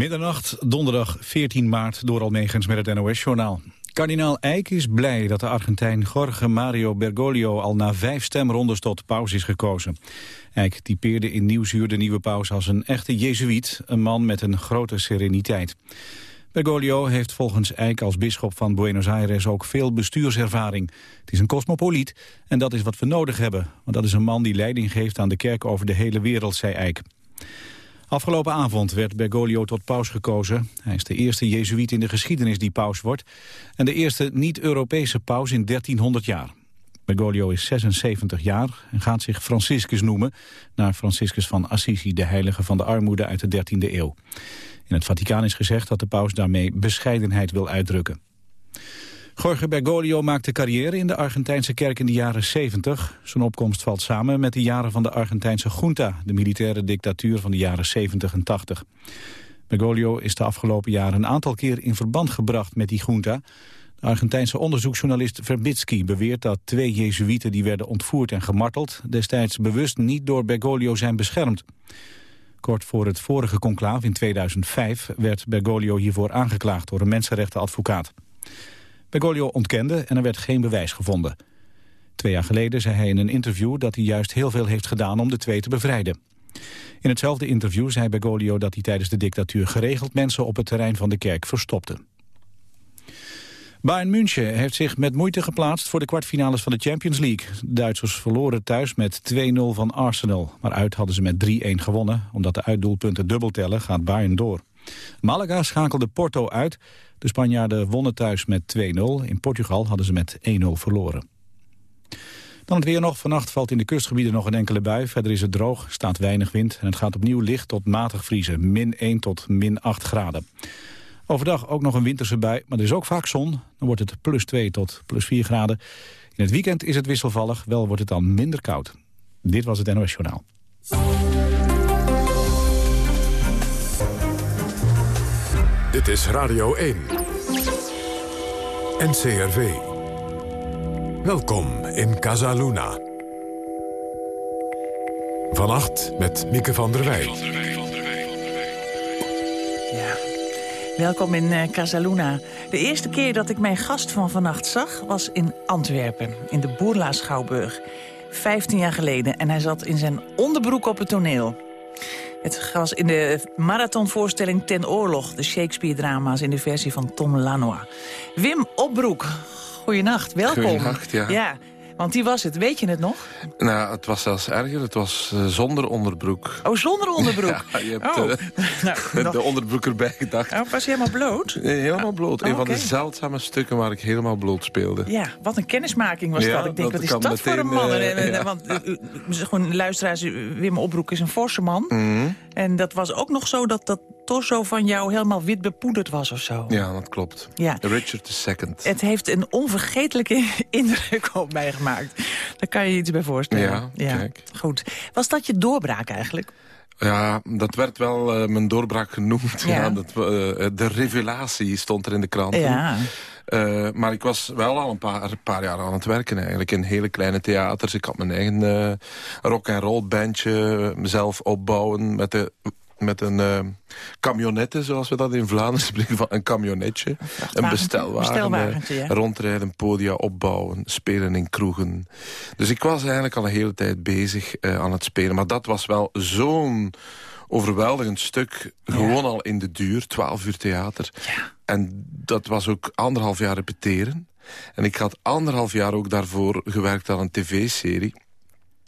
Middernacht, donderdag 14 maart, door Almegens met het NOS-journaal. Kardinaal Eijk is blij dat de Argentijn Jorge Mario Bergoglio al na vijf stemrondes tot paus is gekozen. Eijk typeerde in Nieuwsuur de nieuwe paus als een echte jezuïet, een man met een grote sereniteit. Bergoglio heeft volgens Eijk als bisschop van Buenos Aires ook veel bestuurservaring. Het is een cosmopoliet en dat is wat we nodig hebben, want dat is een man die leiding geeft aan de kerk over de hele wereld, zei Eijk. Afgelopen avond werd Bergoglio tot paus gekozen. Hij is de eerste jezuïet in de geschiedenis die paus wordt... en de eerste niet-Europese paus in 1300 jaar. Bergoglio is 76 jaar en gaat zich Franciscus noemen... naar Franciscus van Assisi, de heilige van de armoede uit de 13e eeuw. In het Vaticaan is gezegd dat de paus daarmee bescheidenheid wil uitdrukken. Jorge Bergoglio maakte carrière in de Argentijnse kerk in de jaren 70. Zijn opkomst valt samen met de jaren van de Argentijnse junta... de militaire dictatuur van de jaren 70 en 80. Bergoglio is de afgelopen jaren een aantal keer in verband gebracht met die junta. De Argentijnse onderzoeksjournalist Verbitsky beweert dat twee jezuïeten... die werden ontvoerd en gemarteld... destijds bewust niet door Bergoglio zijn beschermd. Kort voor het vorige conclaaf in 2005 werd Bergoglio hiervoor aangeklaagd... door een mensenrechtenadvocaat. Bergoglio ontkende en er werd geen bewijs gevonden. Twee jaar geleden zei hij in een interview dat hij juist heel veel heeft gedaan om de twee te bevrijden. In hetzelfde interview zei Bergoglio dat hij tijdens de dictatuur geregeld mensen op het terrein van de kerk verstopte. Bayern München heeft zich met moeite geplaatst voor de kwartfinales van de Champions League. De Duitsers verloren thuis met 2-0 van Arsenal. Maar uit hadden ze met 3-1 gewonnen. Omdat de uitdoelpunten dubbel tellen gaat Bayern door. Malaga schakelde Porto uit. De Spanjaarden wonnen thuis met 2-0. In Portugal hadden ze met 1-0 verloren. Dan het weer nog. Vannacht valt in de kustgebieden nog een enkele bui. Verder is het droog, staat weinig wind en het gaat opnieuw licht tot matig vriezen. Min 1 tot min 8 graden. Overdag ook nog een winterse bui, maar er is ook vaak zon. Dan wordt het plus 2 tot plus 4 graden. In het weekend is het wisselvallig, wel wordt het dan minder koud. Dit was het NOS Journaal. Dit is Radio 1. NCRV. Welkom in Casaluna. Vannacht met Mieke van der Wij. Ja. Welkom in uh, Casaluna. De eerste keer dat ik mijn gast van vannacht zag... was in Antwerpen, in de Boerla Schouwburg. Vijftien jaar geleden. En hij zat in zijn onderbroek op het toneel. Het was in de marathonvoorstelling Ten Oorlog... de Shakespeare-drama's in de versie van Tom Lanois. Wim Opbroek, goeienacht, welkom. Goeienacht, ja. ja. Want die was het, weet je het nog? Nou, het was zelfs erger. Het was uh, zonder onderbroek. Oh, zonder onderbroek? Ja, je hebt oh. uh, nou, de onderbroek erbij gedacht. Oh, was je helemaal bloot? Helemaal bloot. Oh, een van okay. de zeldzame stukken waar ik helemaal bloot speelde. Ja, wat een kennismaking was ja, dat. Ik denk, dat wat is dat meteen, voor een man? Uh, en, ja. Want gewoon luisteraars, Wim Opbroek is een forse man. Mm -hmm. En dat was ook nog zo dat dat torso van jou helemaal wit bepoederd was of zo. Ja, dat klopt. Ja. Richard II. Het heeft een onvergetelijke indruk op mij gemaakt. Daar kan je je iets bij voorstellen. Ja, kijk. Goed. Was dat je doorbraak eigenlijk? Ja, dat werd wel uh, mijn doorbraak genoemd. Ja. Ja. dat, uh, de revelatie stond er in de krant. Ja. Uh, maar ik was wel al een paar, paar jaar aan het werken eigenlijk. In hele kleine theaters. Ik had mijn eigen uh, rock-and-roll bandje mezelf opbouwen met de met een uh, camionette, zoals we dat in Vlaanderen spreken, van een camionetje. Een bestelwagen. bestelwagentje ja. Rondrijden, podia opbouwen, spelen in kroegen. Dus ik was eigenlijk al een hele tijd bezig uh, aan het spelen. Maar dat was wel zo'n overweldigend stuk. Ja. Gewoon al in de duur, 12 uur theater. Ja. En dat was ook anderhalf jaar repeteren. En ik had anderhalf jaar ook daarvoor gewerkt aan een tv-serie.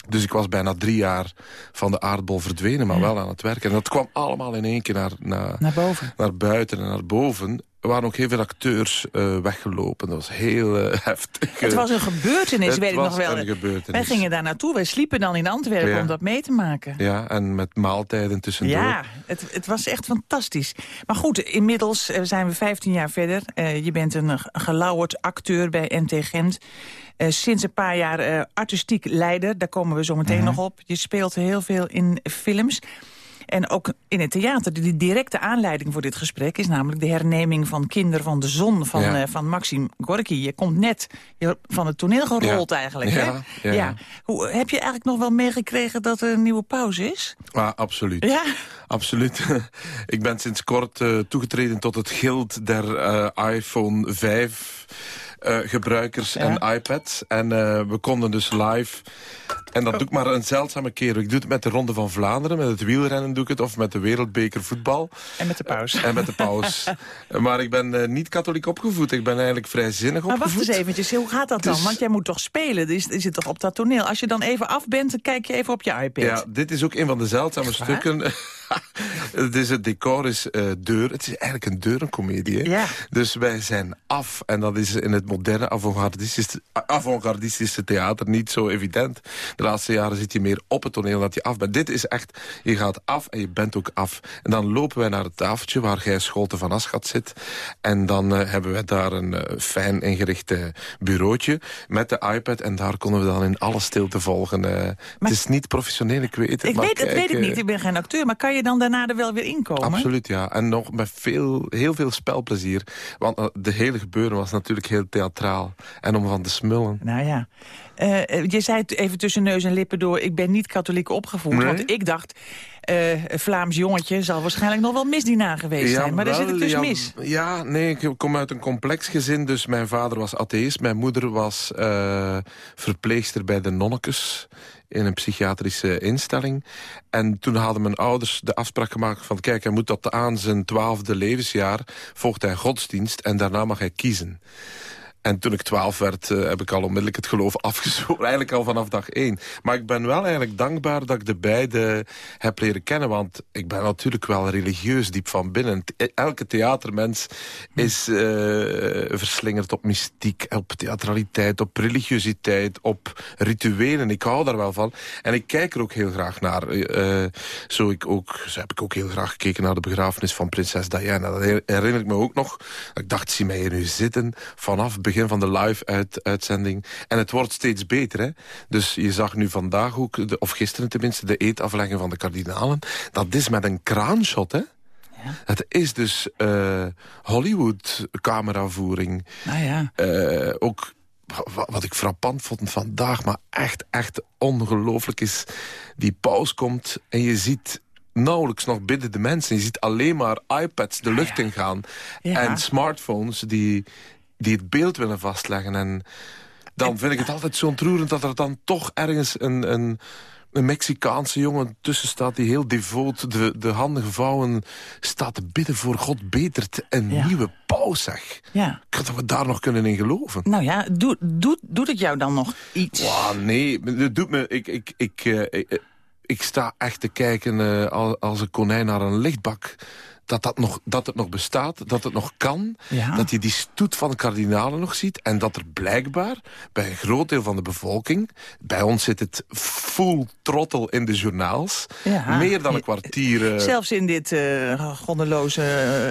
Dus ik was bijna drie jaar van de aardbol verdwenen, maar ja. wel aan het werken. En dat kwam allemaal in één keer naar, naar, naar, boven. naar buiten en naar boven. Er waren ook heel veel acteurs uh, weggelopen. Dat was heel uh, heftig. Het was een gebeurtenis, het weet ik nog wel. Een gebeurtenis. Wij gingen daar naartoe. Wij sliepen dan in Antwerpen ja. om dat mee te maken. Ja, en met maaltijden tussendoor. Ja, het, het was echt fantastisch. Maar goed, inmiddels uh, zijn we 15 jaar verder. Uh, je bent een gelauwerd acteur bij NT Gent. Uh, sinds een paar jaar uh, artistiek leider, daar komen we zo meteen Mhm. nog op. Je speelt heel veel in films. En ook in het theater, de directe aanleiding voor dit gesprek... is namelijk de herneming van Kinder van de Zon van, Ja. eh, van Maxim Gorky. Je komt net van het toneel gerold Ja. eigenlijk, Ja, hè? ja. Hoe, heb je eigenlijk nog wel meegekregen dat er een nieuwe pauze is? Ah, absoluut. Ja? Absoluut. ik ben sinds kort eh, toegetreden tot het gild der eh, iPhone 5 eh, gebruikers Ja. en iPads. En eh, we konden dus live... En dat doe ik maar een zeldzame keer. Ik doe het met de Ronde van Vlaanderen, met het wielrennen doe ik het... of met de Wereldbeker voetbal. En met de pauze. En met de paus. maar ik ben eh, niet katholiek opgevoed. Ik ben eigenlijk vrijzinnig Maar opgevoed. wacht eens eventjes, hoe gaat dat dan? Dus- Want jij moet toch spelen, dus is het toch op dat toneel? Als je dan even af bent, dan kijk je even op je iPad. Ja, dit is ook een van de zeldzame Echt stukken. is, het decor is eh, deur. Het is eigenlijk een deurencomedie. Ja. Dus wij zijn af. En dat is in het moderne avant-gardistische theater niet zo evident. De laatste jaren zit je meer op het toneel dat je af bent. Dit is echt, je gaat af en je bent ook af. En dan lopen wij naar het tafeltje waar Gijs Scholte van Aschat zit. En dan eh, hebben we daar een eh, fijn ingericht bureautje met de iPad. En daar konden we dan in alle stilte volgen. het is niet professioneel, ik weet het. Ik weet, het weet ik niet, ik ben geen acteur, maar kan je dan daarna er wel weer inkomen? Absoluut, ja. En nog met veel, heel veel spelplezier. Want eh, de hele gebeuren was natuurlijk heel theatraal. En om van te smullen. Nou ja. Eh, je zei het even tussen neus en lippen door, ik ben niet katholiek opgevoed. Nee? Want ik dacht, een Vlaams jongetje zal waarschijnlijk nog wel misdienaar geweest zijn. Maar daar zit ik dus ja, mis. Ja, nee, ik kom uit een complex gezin. Dus mijn vader was atheïst. Mijn moeder was verpleegster bij de nonnekes in een psychiatrische instelling. En toen hadden mijn ouders de afspraak gemaakt van... kijk, hij moet tot aan zijn twaalfde levensjaar... volgt hij godsdienst en daarna mag hij kiezen. En toen ik twaalf werd, eh, heb ik al onmiddellijk het geloof afgezworen. Eigenlijk al vanaf dag één. Maar ik ben wel eigenlijk dankbaar dat ik de beide heb leren kennen. Want ik ben natuurlijk wel religieus diep van binnen. T- Elke theatermens is eh, verslingerd op mystiek, op theatraliteit, op religiositeit, op rituelen. Ik hou daar wel van. En ik kijk er ook heel graag naar. Eh, zo, ik ook, zo heb ik ook heel graag gekeken naar de begrafenis van prinses Diana. Dat her- herinner ik me ook nog. Ik dacht, zie mij hier nu zitten vanaf het begin van de live-uitzending. En het wordt steeds beter. Hè? Dus je zag nu vandaag ook, de, of gisteren tenminste, de eetaflegging van de kardinalen. Dat is met een kraanshot, hè? Het is dus eh, Hollywood-cameravoering. Nou ja. Eh, ook wa- wat ik frappant vond vandaag, maar echt, echt ongelooflijk is... die paus komt en je ziet nauwelijks nog binnen de mensen. Je ziet alleen maar iPads de lucht in gaan. Ja. En smartphones die, die het beeld willen vastleggen. En dan vind ik het altijd zo ontroerend dat er dan toch ergens een... een een Mexicaanse jongen tussen staat die heel devoot de, de handen gevouwen staat te bidden voor God betert een Ja. nieuwe paus, zeg. ja. Dat we daar nog kunnen in geloven. Nou ja, doet, doet, doet het jou dan nog iets? Wow, nee, dat doet me... Ik, ik, ik, eh, ik, eh, ik sta echt te kijken eh, al- als een konijn naar een lichtbak. Dat, dat, nog, dat het nog bestaat, dat het nog kan. Ja. Dat je die stoet van de kardinalen nog ziet. En dat er blijkbaar bij een groot deel van de bevolking... bij ons zit het full trottel in de journaals. Ja. Meer dan een kwartier... eh, Zelfs in dit eh uh,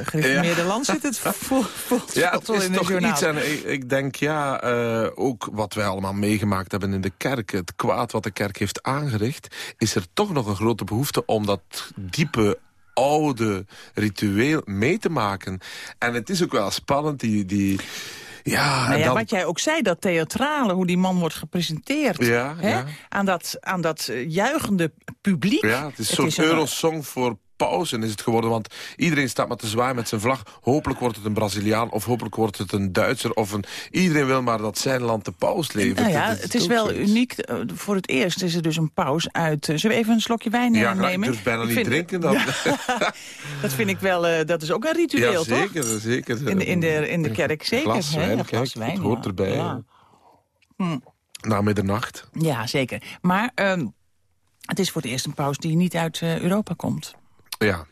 gereformeerde land zit het Ja, het vol is in de toch journaal. iets. En ik, ik denk, ja, eh, ook wat wij allemaal meegemaakt hebben in de kerk... het kwaad wat de kerk heeft aangericht... is er toch nog een grote behoefte om dat diepe oude ritueel mee te maken. En het is ook wel spannend, die... die ja, Nou ja, dan, wat jij ook zei, dat theatrale, hoe die man wordt gepresenteerd. Ja, hè? ja. Aan dat, aan dat eh, juichende publiek. ja, het is een soort Eurosong voor pauzen is het geworden. Want iedereen staat maar te zwaaien met zijn vlag. Hopelijk wordt het een Braziliaan of hopelijk wordt het een Duitser. Of een, iedereen wil maar dat zijn land de paus levert. Nou ja, Dat het is wel zoiets. uniek. eh, Voor het eerst is er dus een pauze uit... eh, Zullen we even een slokje wijn eh, Ja, graag. nemen? ik durf bijna Ik niet vind- drinken dan. Dat vind ik wel, dat is ook een ritueel, Ja, toch? zeker, zeker. In de, in de, in de kerk, zeker. Glas hè? wijn, glas kijk, wijn, het hoort ja. erbij. Ja. Na middernacht. Ja, zeker. Maar ehm, het is voor het eerst een pauze die niet uit Europa komt. Ja.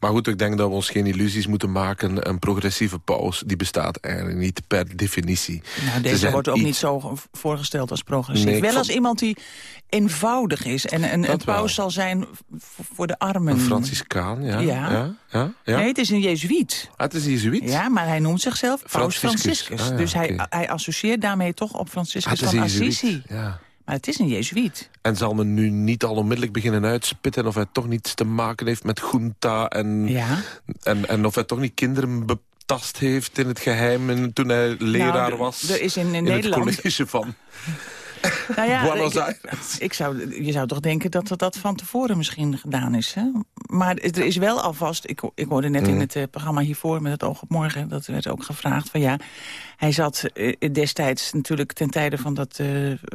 Maar goed, ik denk dat we ons geen illusies moeten maken. Een progressieve paus, die bestaat eigenlijk niet per definitie. Nou, Ze deze wordt ook iets- niet zo ge- voorgesteld als progressief. Nee, Wel vond- als iemand die eenvoudig is. En een, een paus zal zijn voor de armen. Een Franciscaan, ja. Ja. ja, ja, ja. Nee, het is een jezuïet. Ah, het is een jezuïet. Ja, maar hij noemt zichzelf paus Franciscus. Franciscus. Ah, dus hij, hij associeert daarmee toch op Ah, Franciscus is van. Assisi. Ja. Maar het is een jezuïet. En zal men nu niet al onmiddellijk beginnen uitspitten... of hij toch niets te maken heeft met junta... en, Ja. en, en of hij toch niet kinderen betast heeft in het geheim... en toen hij leraar Nou, was er is in, in in Nederland... het college van Nou ja, Buenos ik- Aires. Ik zou, je zou toch denken dat dat, van tevoren misschien gedaan is. Hè? Maar er is wel alvast... Ik, ik hoorde net Mm. in het eh, programma hiervoor met het oog op morgen... dat werd ook gevraagd van ja... Hij zat eh, destijds natuurlijk ten tijde van dat eh,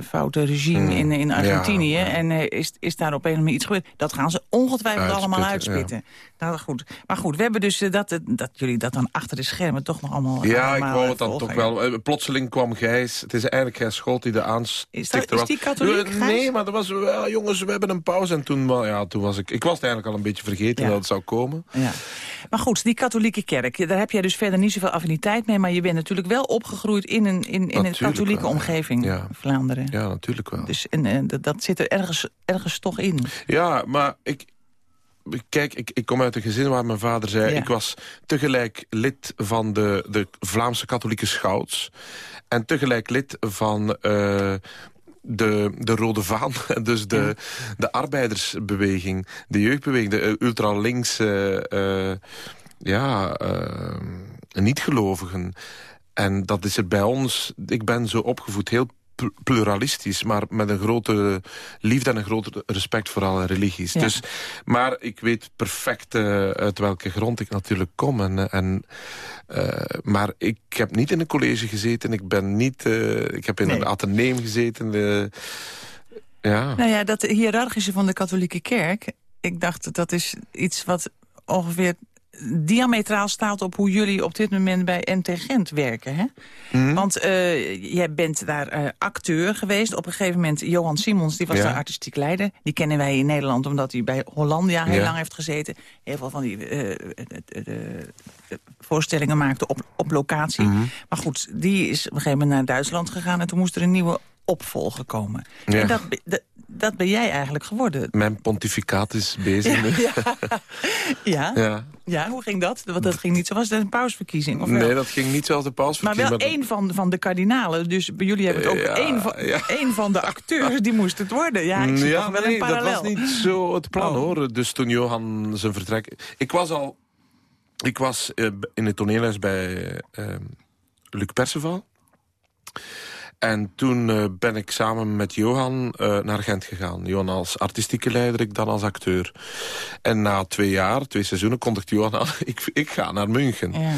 foute regime Mm. in, in Argentinië. Ja, ja. En eh, is, is daar op een of andere manier iets gebeurd. Dat gaan ze ongetwijfeld allemaal Uitspitten. Nou, goed. Maar goed, we hebben dus dat, dat jullie dat dan achter de schermen toch nog allemaal Ja, ik wou het dan toch wel. Plotseling kwam Gijs. Het is eigenlijk Gijs Scholt die de aanstichter Is dat- is was. die katholiek? Nee, maar er was wel, jongens, we hebben een pauze. En toen, ja, toen was ik... Ik was het eigenlijk al een beetje vergeten dat het zou komen. Ja. Maar goed, die katholieke kerk, daar heb jij dus verder niet zoveel affiniteit mee... maar je bent natuurlijk wel opgegroeid in een, in, in een katholieke wel, omgeving, Ja. Vlaanderen. Ja, natuurlijk wel. Dus en, eh, dat, dat zit er ergens, ergens toch in. Ja, maar ik... Kijk, ik, ik kom uit een gezin waar mijn vader zei... Ja. ik was tegelijk lid van de, de Vlaamse katholieke schouts... en tegelijk lid van eh, de, de Rode Vaan. Dus de, de arbeidersbeweging, de jeugdbeweging... de uh, ultralinkse, eh, ja, eh, niet-gelovigen. En dat is er bij ons... Ik ben zo opgevoed, heel pl- pluralistisch... maar met een grote liefde en een groot respect voor alle religies. Ja. Dus, maar ik weet perfect eh, uit welke grond ik natuurlijk kom. En, en, eh, maar ik heb niet in een college gezeten. Ik, ben niet, eh, ik heb in Nee. een ateneum gezeten. eh, ja. Nou ja, dat hiërarchische van de katholieke kerk... ik dacht, dat is iets wat ongeveer diametraal staat op hoe jullie op dit moment bij NT Gent werken. Hè? Mhm. Want eh, jij bent daar eh, acteur geweest. Op een gegeven moment, Johan Simons, die was Ja. daar artistiek leider. Die kennen wij in Nederland omdat hij bij Hollandia heel Ja. lang heeft gezeten. Heel veel van die eh, voorstellingen maakte op, op locatie. Mhm. Maar goed, die is op een gegeven moment naar Duitsland gegaan... en toen moest er een nieuwe opvolger komen. Ja. En dat, dat ben jij eigenlijk geworden. Mijn pontificaat is bezig. Ja, ja. ja. Ja. hoe ging dat? Want dat ging niet zo. Was het een pausverkiezing? Of wel? Nee, dat ging niet zoals de paus Maar wel één van, van de kardinalen. Dus bij jullie hebben het ook Ja, één, van, één van de acteurs die moest het worden. Ja, ik zie toch wel nee, een parallel. dat was niet zo het plan, Oh. hoor. Dus toen Johan zijn vertrek... Ik was al... Ik was eh, in het toneelhuis bij eh, Luc Perceval. En toen eh, ben ik samen met Johan eh, naar Gent gegaan. Johan als artistieke leider, ik dan als acteur. En na twee jaar, twee seizoenen, kondigde Johan aan... ik, ik ga naar München. Ja.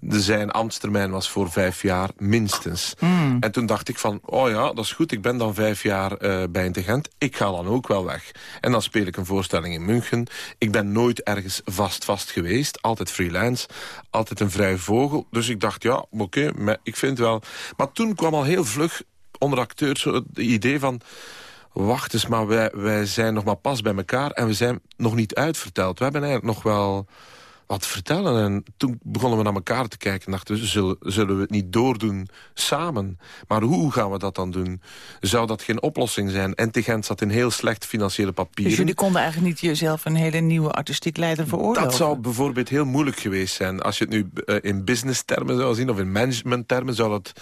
De, zijn ambtstermijn was voor vijf jaar minstens. Hmm. En toen dacht ik van, oh ja, dat is goed. Ik ben dan vijf jaar eh, bij Intelligent. Ik ga dan ook wel weg. En dan speel ik een voorstelling in München. Ik ben nooit ergens vast vast geweest. Altijd freelance. Altijd een vrije vogel. Dus ik dacht, ja, oké, maar ik vind wel... Maar toen kwam al heel vlug onder acteurs het idee van... Wacht eens, maar wij, wij zijn nog maar pas bij elkaar... en we zijn nog niet uitverteld. We hebben eigenlijk nog wel wat te vertellen. En toen begonnen we naar elkaar te kijken en dachten... we, zullen, zullen we het niet doordoen samen? Maar hoe gaan we dat dan doen? Zou dat geen oplossing zijn? En Gent zat in heel slecht financiële papieren. Dus jullie konden eigenlijk niet jezelf een hele nieuwe artistiek leider veroorloven? Dat zou bijvoorbeeld heel moeilijk geweest zijn. Als je het nu eh, in business-termen zou zien... of in management-termen, zou dat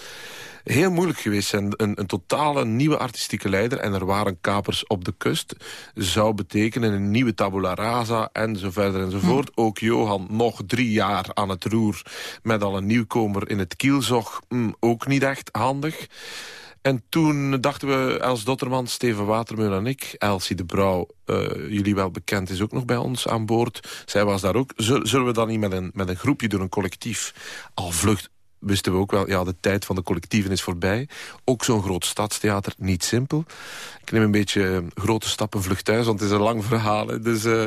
heel moeilijk geweest zijn. Een, een totale nieuwe artistieke leider... en er waren kapers op de kust... zou betekenen een nieuwe tabula rasa en zo verder enzovoort. Ook Johan nog drie jaar aan het roer... met al een nieuwkomer in het kielzog. Hm, ook niet echt handig. En toen dachten we, Els Dotterman, Steven Watermeul en ik... Elsie de Brouw, eh, jullie wel bekend, is ook nog bij ons aan boord. Zij was daar ook. Zul- Zullen we dan niet met een, met een groepje door een collectief... al vlucht wisten we ook wel, ja, de tijd van de collectieven is voorbij. Ook zo'n groot stadstheater, niet simpel. Ik neem een beetje eh, grote stappen vlucht thuis, want het is een lang verhaal. Dus, eh,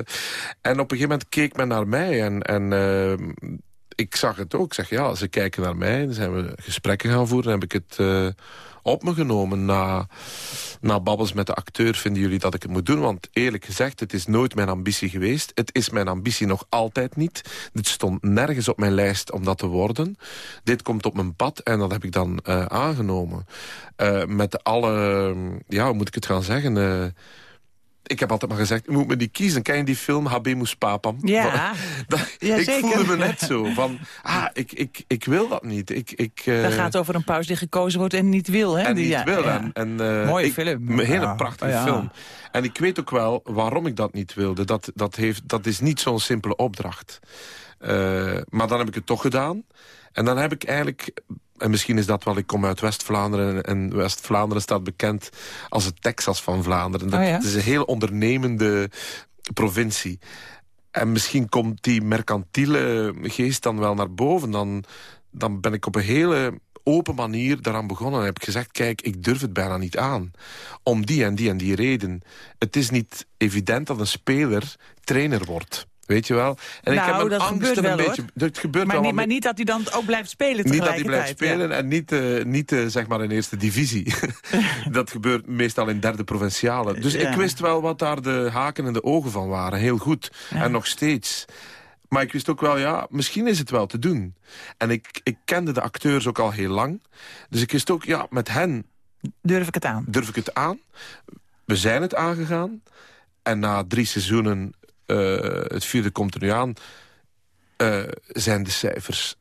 en op een gegeven moment keek men naar mij en... en eh, ik zag het ook. Ik zeg, ja, ze kijken naar mij. Dan zijn we gesprekken gaan voeren. Dan heb ik het op me genomen. Na, na babbels met de acteur vinden jullie dat ik het moet doen. Want eerlijk gezegd, het is nooit mijn ambitie geweest. Het is mijn ambitie nog altijd niet. Dit stond nergens op mijn lijst om dat te worden. Dit komt op mijn pad en dat heb ik dan eh, aangenomen. Eh, met alle, ja, hoe moet ik het gaan zeggen... ik heb altijd maar gezegd, je moet me die kiezen. Ken je die film Habemus Papam? Ja, Dat- Ja, ik voelde me net zo van, ah, ik, ik, ik wil dat niet. Ik, ik, eh, dat gaat over een paus die gekozen wordt en niet wil. Hè? en niet ja, wil. ja. En, en, eh, Mooie ik- film. Een hele Ja. prachtige film. En ik weet ook wel waarom ik dat niet wilde. Dat, dat, heeft, dat is niet zo'n simpele opdracht. Eh, maar dan heb ik het toch gedaan. En dan heb ik eigenlijk... En misschien is dat wel, ik kom uit West-Vlaanderen... en West-Vlaanderen staat bekend als het Texas van Vlaanderen. Dat, Oh ja? Het is een heel ondernemende provincie. En misschien komt die mercantiele geest dan wel naar boven. Dan, dan ben ik op een hele open manier daaraan begonnen. En heb ik gezegd, kijk, ik durf het bijna niet aan. Om die en die en die reden. Het is niet evident dat een speler trainer wordt. Weet je wel? En ik Nou, heb een dat angst een beetje... Het gebeurt Maar, wel, niet, maar niet dat hij dan ook blijft spelen niet dat hij blijft spelen en niet, eh, niet eh, zeg maar in eerste divisie. dat gebeurt meestal in derde provinciale. Dus Ja. ik wist wel wat daar de haken en de ogen van waren. Heel goed. Ja. En nog steeds. Maar ik wist ook wel, ja, misschien is het wel te doen. En ik, ik kende de acteurs ook al heel lang. Dus ik wist ook, ja, met hen. Durf ik het aan? durf ik het aan. We zijn het aangegaan. En na drie seizoenen, het vierde komt er nu aan... eh, zijn de cijfers...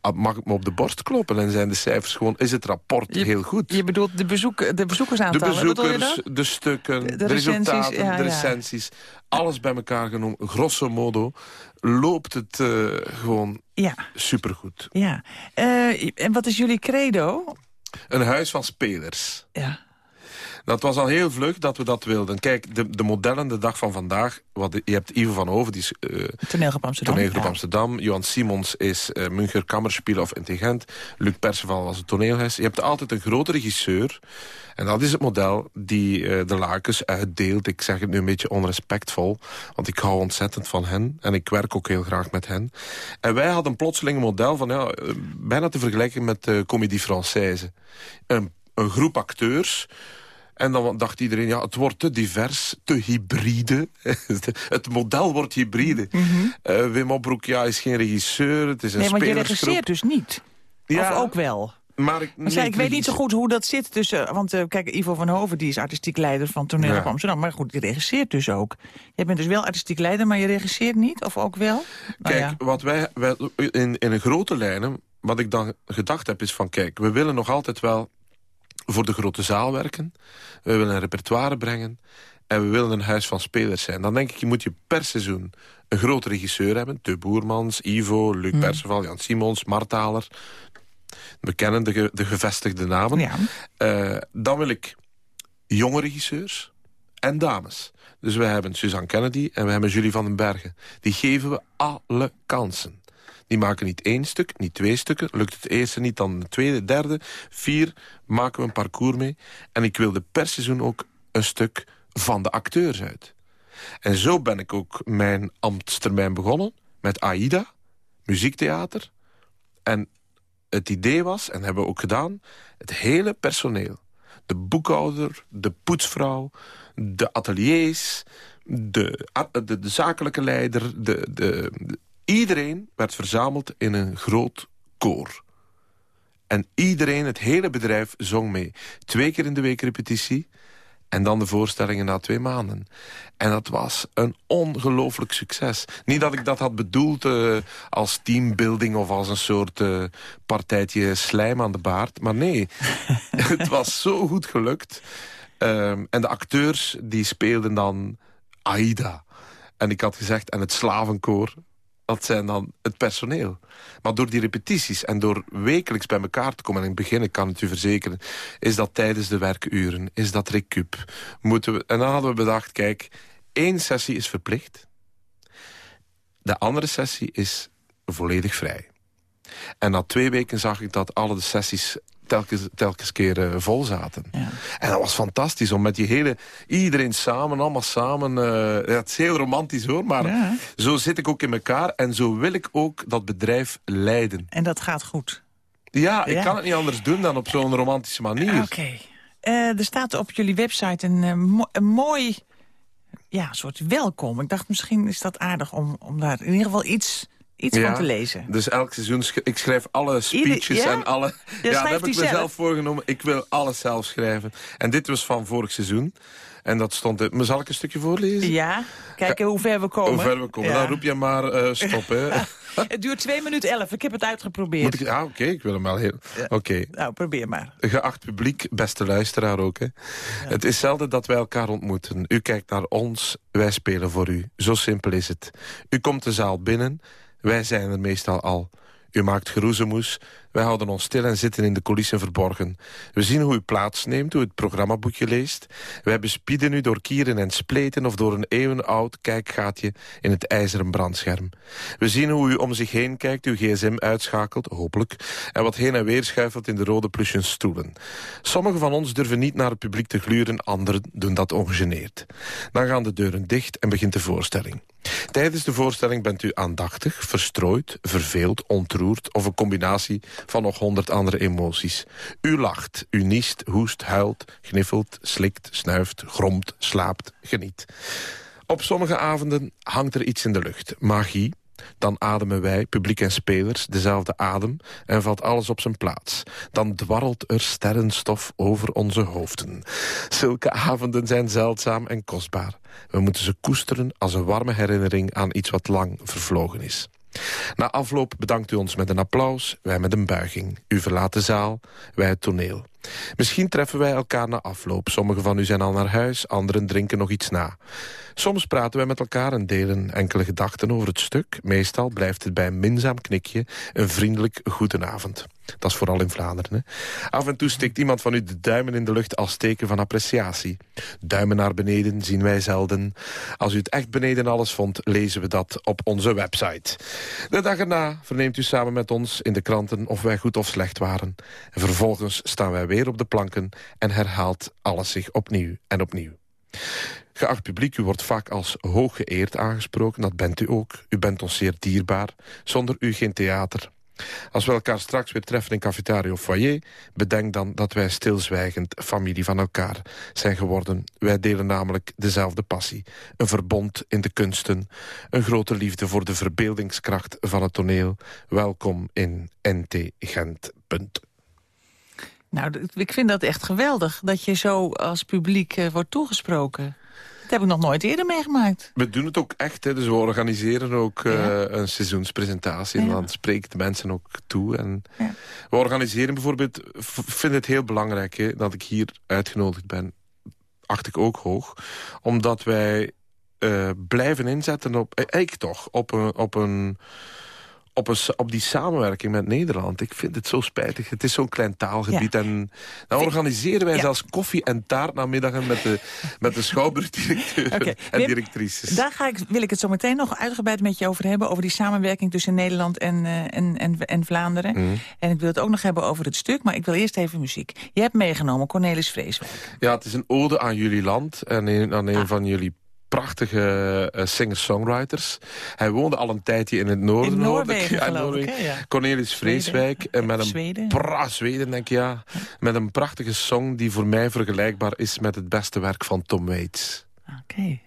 ah, Mag ik me op de borst kloppen en zijn de cijfers gewoon... Is het rapport Je- heel goed? Je bedoelt de, bezoek, de de bezoekersaantallen, je bezoekers, de stukken, De- de, de resultaten, ja, de ja. recensies. Alles bij elkaar genomen, grosso modo, loopt het eh, gewoon Ja, supergoed. ja. Eh, en wat is jullie credo? Een huis van spelers. Ja. Dat was al heel vlug dat we dat wilden. Kijk, de, de modellen de dag van vandaag... Wat, je hebt Ivo van Hoven, die is eh, Toneelgroep Amsterdam. toneelgroep ja. Amsterdam. Johan Simons is eh Müncher Kammerspieler of Intelligent. Luc Perceval was het toneelhuis. Je hebt altijd een grote regisseur. En dat is het model die eh, de lakens uitdeelt. Ik zeg het nu een beetje onrespectvol. Want ik hou ontzettend van hen. En ik werk ook heel graag met hen. En wij hadden plotseling een model van... Ja, bijna te vergelijken met Comédie Française. Een, een groep acteurs... En dan dacht iedereen, ja, het wordt te divers, te hybride. het model wordt hybride. Eh, Wim Opbroek ja, is geen regisseur, het is een Mhm. Nee, want je regisseert dus niet. Ja, Of ook wel. Maar ik, Maar zei, ik weet niet zo goed hoe dat zit tussen... Want eh, kijk, Ivo van Hoven die is artistiek leider van Toneel Ja. Amsterdam. Maar goed, die regisseert dus ook. Je bent dus wel artistiek leider, maar je regisseert niet? Of ook wel? Nou Kijk, ja. wat wij, wij in, in een grote lijnen, wat ik dan gedacht heb, is van kijk, we willen nog altijd wel voor de grote zaal werken. We willen een repertoire brengen. En we willen een huis van spelers zijn. Dan denk ik, je moet je per seizoen een grote regisseur hebben. De Boermans, Ivo, Luc Hmm. Perceval, Jan Simons, Martaler. We kennen de, ge- de gevestigde namen. Ja. Eh, dan wil ik jonge regisseurs en dames. Dus we hebben Suzanne Kennedy en we hebben Julie van den Bergen. Die geven we alle kansen. Die maken niet één stuk, niet twee stukken. Lukt het eerste niet, dan de tweede, derde. Vier maken we een parcours mee. En ik wilde per seizoen ook een stuk van de acteurs uit. En zo ben ik ook mijn ambtstermijn begonnen met AIDA, muziektheater. En het idee was, en hebben we ook gedaan, het hele personeel. De boekhouder, de poetsvrouw, de ateliers, de, de, de zakelijke leider. De, de, de- iedereen werd verzameld in een groot koor. En iedereen, het hele bedrijf, zong mee. Twee keer in de week repetitie. En dan de voorstellingen na twee maanden. En dat was een ongelooflijk succes. Niet dat ik dat had bedoeld eh, als teambuilding... of als een soort eh, partijtje slijm aan de baard. Maar nee, het was zo goed gelukt. Ehm, en de acteurs die speelden dan Aida. En ik had gezegd, en het slavenkoor... dat zijn dan het personeel. Maar door die repetities en door wekelijks bij elkaar te komen... en in het begin, ik kan het u verzekeren... is dat tijdens de werkuren, is dat recup. Moeten we, en dan hadden we bedacht, kijk... één sessie is verplicht. De andere sessie is volledig vrij. En na twee weken zag ik dat alle de sessies telkens, telkens keer eh, vol zaten. Ja. En dat was fantastisch om met die hele... Iedereen samen, allemaal samen. eh, ja, het is heel romantisch hoor, maar Ja. zo zit ik ook in elkaar. En zo wil ik ook dat bedrijf leiden. En dat gaat goed. Ja, ik Ja. kan het niet anders doen dan op zo'n romantische manier. Oké. Eh, er staat op jullie website een, mo- een mooi ja, soort welkom. Ik dacht, misschien is dat aardig om, om daar in ieder geval iets iets van te lezen. Dus elk seizoen, sch ik schrijf alle speeches ja? en alle... Ja, ja, dat heb ik mezelf zelf? voorgenomen. Ik wil alles zelf schrijven. En dit was van vorig seizoen. En dat stond... in- Maar zal ik een stukje voorlezen? Ja, kijken hoe ver we komen. Hoe ver we komen. Dan roep je maar eh, stop, hè. Het duurt 2 minuten 11. Ik heb het uitgeprobeerd. Ik... Ah, oké, ik wil hem wel heel... Oké. Nou, probeer maar. Geacht publiek, beste luisteraar ook. Hè. Het is zelden dat wij elkaar ontmoeten. U kijkt naar ons, wij spelen voor u. Zo simpel is het. U komt de zaal binnen, wij zijn er meestal al. U maakt geroezemoes, wij houden ons stil en zitten in de coulissen verborgen. We zien hoe u plaatsneemt, hoe u het programmaboekje leest. Wij bespieden u door kieren en spleten... of door een eeuwenoud kijkgaatje in het ijzeren brandscherm. We zien hoe u om zich heen kijkt, uw gsm uitschakelt, hopelijk... en wat heen en weer schuifelt in de rode plusje stoelen. Sommigen van ons durven niet naar het publiek te gluren, anderen doen dat ongegeneerd. Dan gaan de deuren dicht en begint de voorstelling. Tijdens de voorstelling bent u aandachtig, verstrooid, verveeld, ontroerd... of een combinatie van nog honderd andere emoties. U lacht, u niest, hoest, huilt, gniffelt, slikt, snuift, gromt, slaapt, geniet. Op sommige avonden hangt er iets in de lucht. Magie. Dan ademen wij, publiek en spelers, dezelfde adem... en valt alles op zijn plaats. Dan dwarrelt er sterrenstof over onze hoofden. Zulke avonden zijn zeldzaam en kostbaar. We moeten ze koesteren als een warme herinnering... aan iets wat lang vervlogen is. Na afloop bedankt u ons met een applaus, wij met een buiging. U verlaat de zaal, wij het toneel. Misschien treffen wij elkaar na afloop. Sommigen van u zijn al naar huis, anderen drinken nog iets na. Soms praten wij met elkaar en delen enkele gedachten over het stuk. Meestal blijft het bij een minzaam knikje een vriendelijk goedenavond. Dat is vooral in Vlaanderen. Af en toe steekt iemand van u de duimen in de lucht als teken van appreciatie. Duimen naar beneden zien wij zelden. Als u het echt beneden alles vond, lezen we dat op onze website. De dag erna verneemt u samen met ons in de kranten of wij goed of slecht waren. En vervolgens staan wij weer op de planken en herhaalt alles zich opnieuw en opnieuw. Geacht publiek, u wordt vaak als hoog geëerd aangesproken. Dat bent u ook. U bent ons zeer dierbaar. Zonder u geen theater. Als we elkaar straks weer treffen in cafetaria of foyer... bedenk dan dat wij stilzwijgend familie van elkaar zijn geworden. Wij delen namelijk dezelfde passie. Een verbond in de kunsten. Een grote liefde voor de verbeeldingskracht van het toneel. Welkom in NT Gent. Nou, ik vind dat echt geweldig dat je zo als publiek eh, wordt toegesproken. Dat heb ik nog nooit eerder meegemaakt. We doen het ook echt, hè. dus we organiseren ook eh, een seizoenspresentatie. En Ja. dan spreekt de mensen ook toe. En Ja. We organiseren bijvoorbeeld, vind het heel belangrijk hè, dat ik hier uitgenodigd ben. Acht ik ook hoog. Omdat wij eh, blijven inzetten op, eh, ik toch, op een... Op een op, een, op die samenwerking met Nederland. Ik vind het zo spijtig. Het is zo'n klein taalgebied. En dan organiseren wij Ja. zelfs koffie- en taartnamiddagen... met de, met de schouwburgdirecteur Oké. en Wim, directrices. Daar ga ik, wil ik het zo meteen nog uitgebreid met je over hebben. Over die samenwerking tussen Nederland en, eh, en, en, en Vlaanderen. Mhm. En ik wil het ook nog hebben over het stuk. Maar ik wil eerst even muziek. Je hebt meegenomen Cornelis Vreeswijk. Ja, het is een ode aan jullie land en een- aan een Ah. van jullie prachtige eh, singer-songwriters. Hij woonde al een tijdje in het noorden. In hoorde Noorwegen, Ja, in ik, Noorwegen. hè, ja. Cornelis Vreeswijk. En met een Zweden. pra Zweden, denk ik, ja. Met een prachtige song die voor mij vergelijkbaar is met het beste werk van Tom Waits. Oké.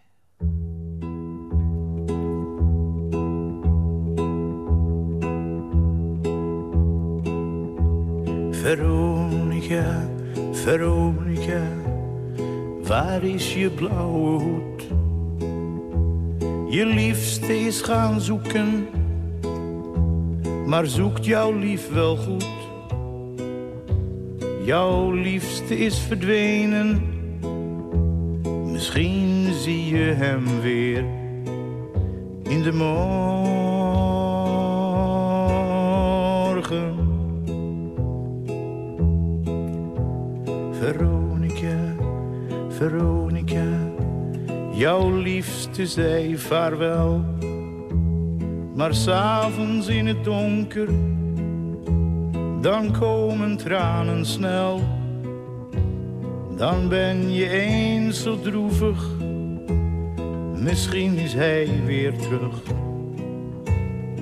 Veronica, Veronica, waar is je blauwe hoed? Je liefste is gaan zoeken, maar zoekt jouw lief wel goed? Jouw liefste is verdwenen, misschien zie je hem weer in de morgen. Veronica, Veronica, jouw liefste zei vaarwel. Maar s'avonds in het donker, dan komen tranen snel. Dan ben je eens zo droevig, misschien is hij weer terug.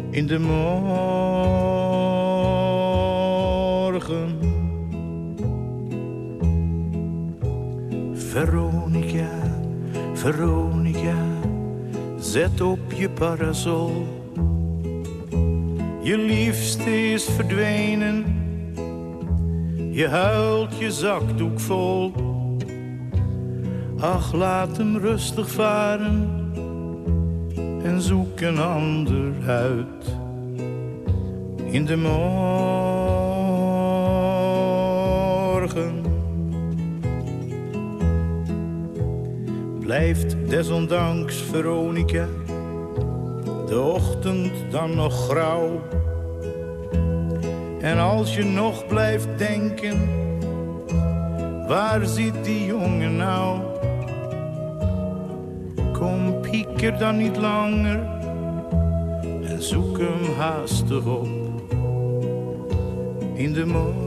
In de morgen. Veronica, Veronica, zet op je parasol. Je liefste is verdwenen. Je huilt je zakdoek vol. Ach, laat hem rustig varen. En zoek een ander uit. In de morgen. Blijft desondanks Veronica de ochtend dan nog grauw. En als je nog blijft denken, waar zit die jongen nou? Kom, pieker dan niet langer en zoek hem haastig op in de morgen.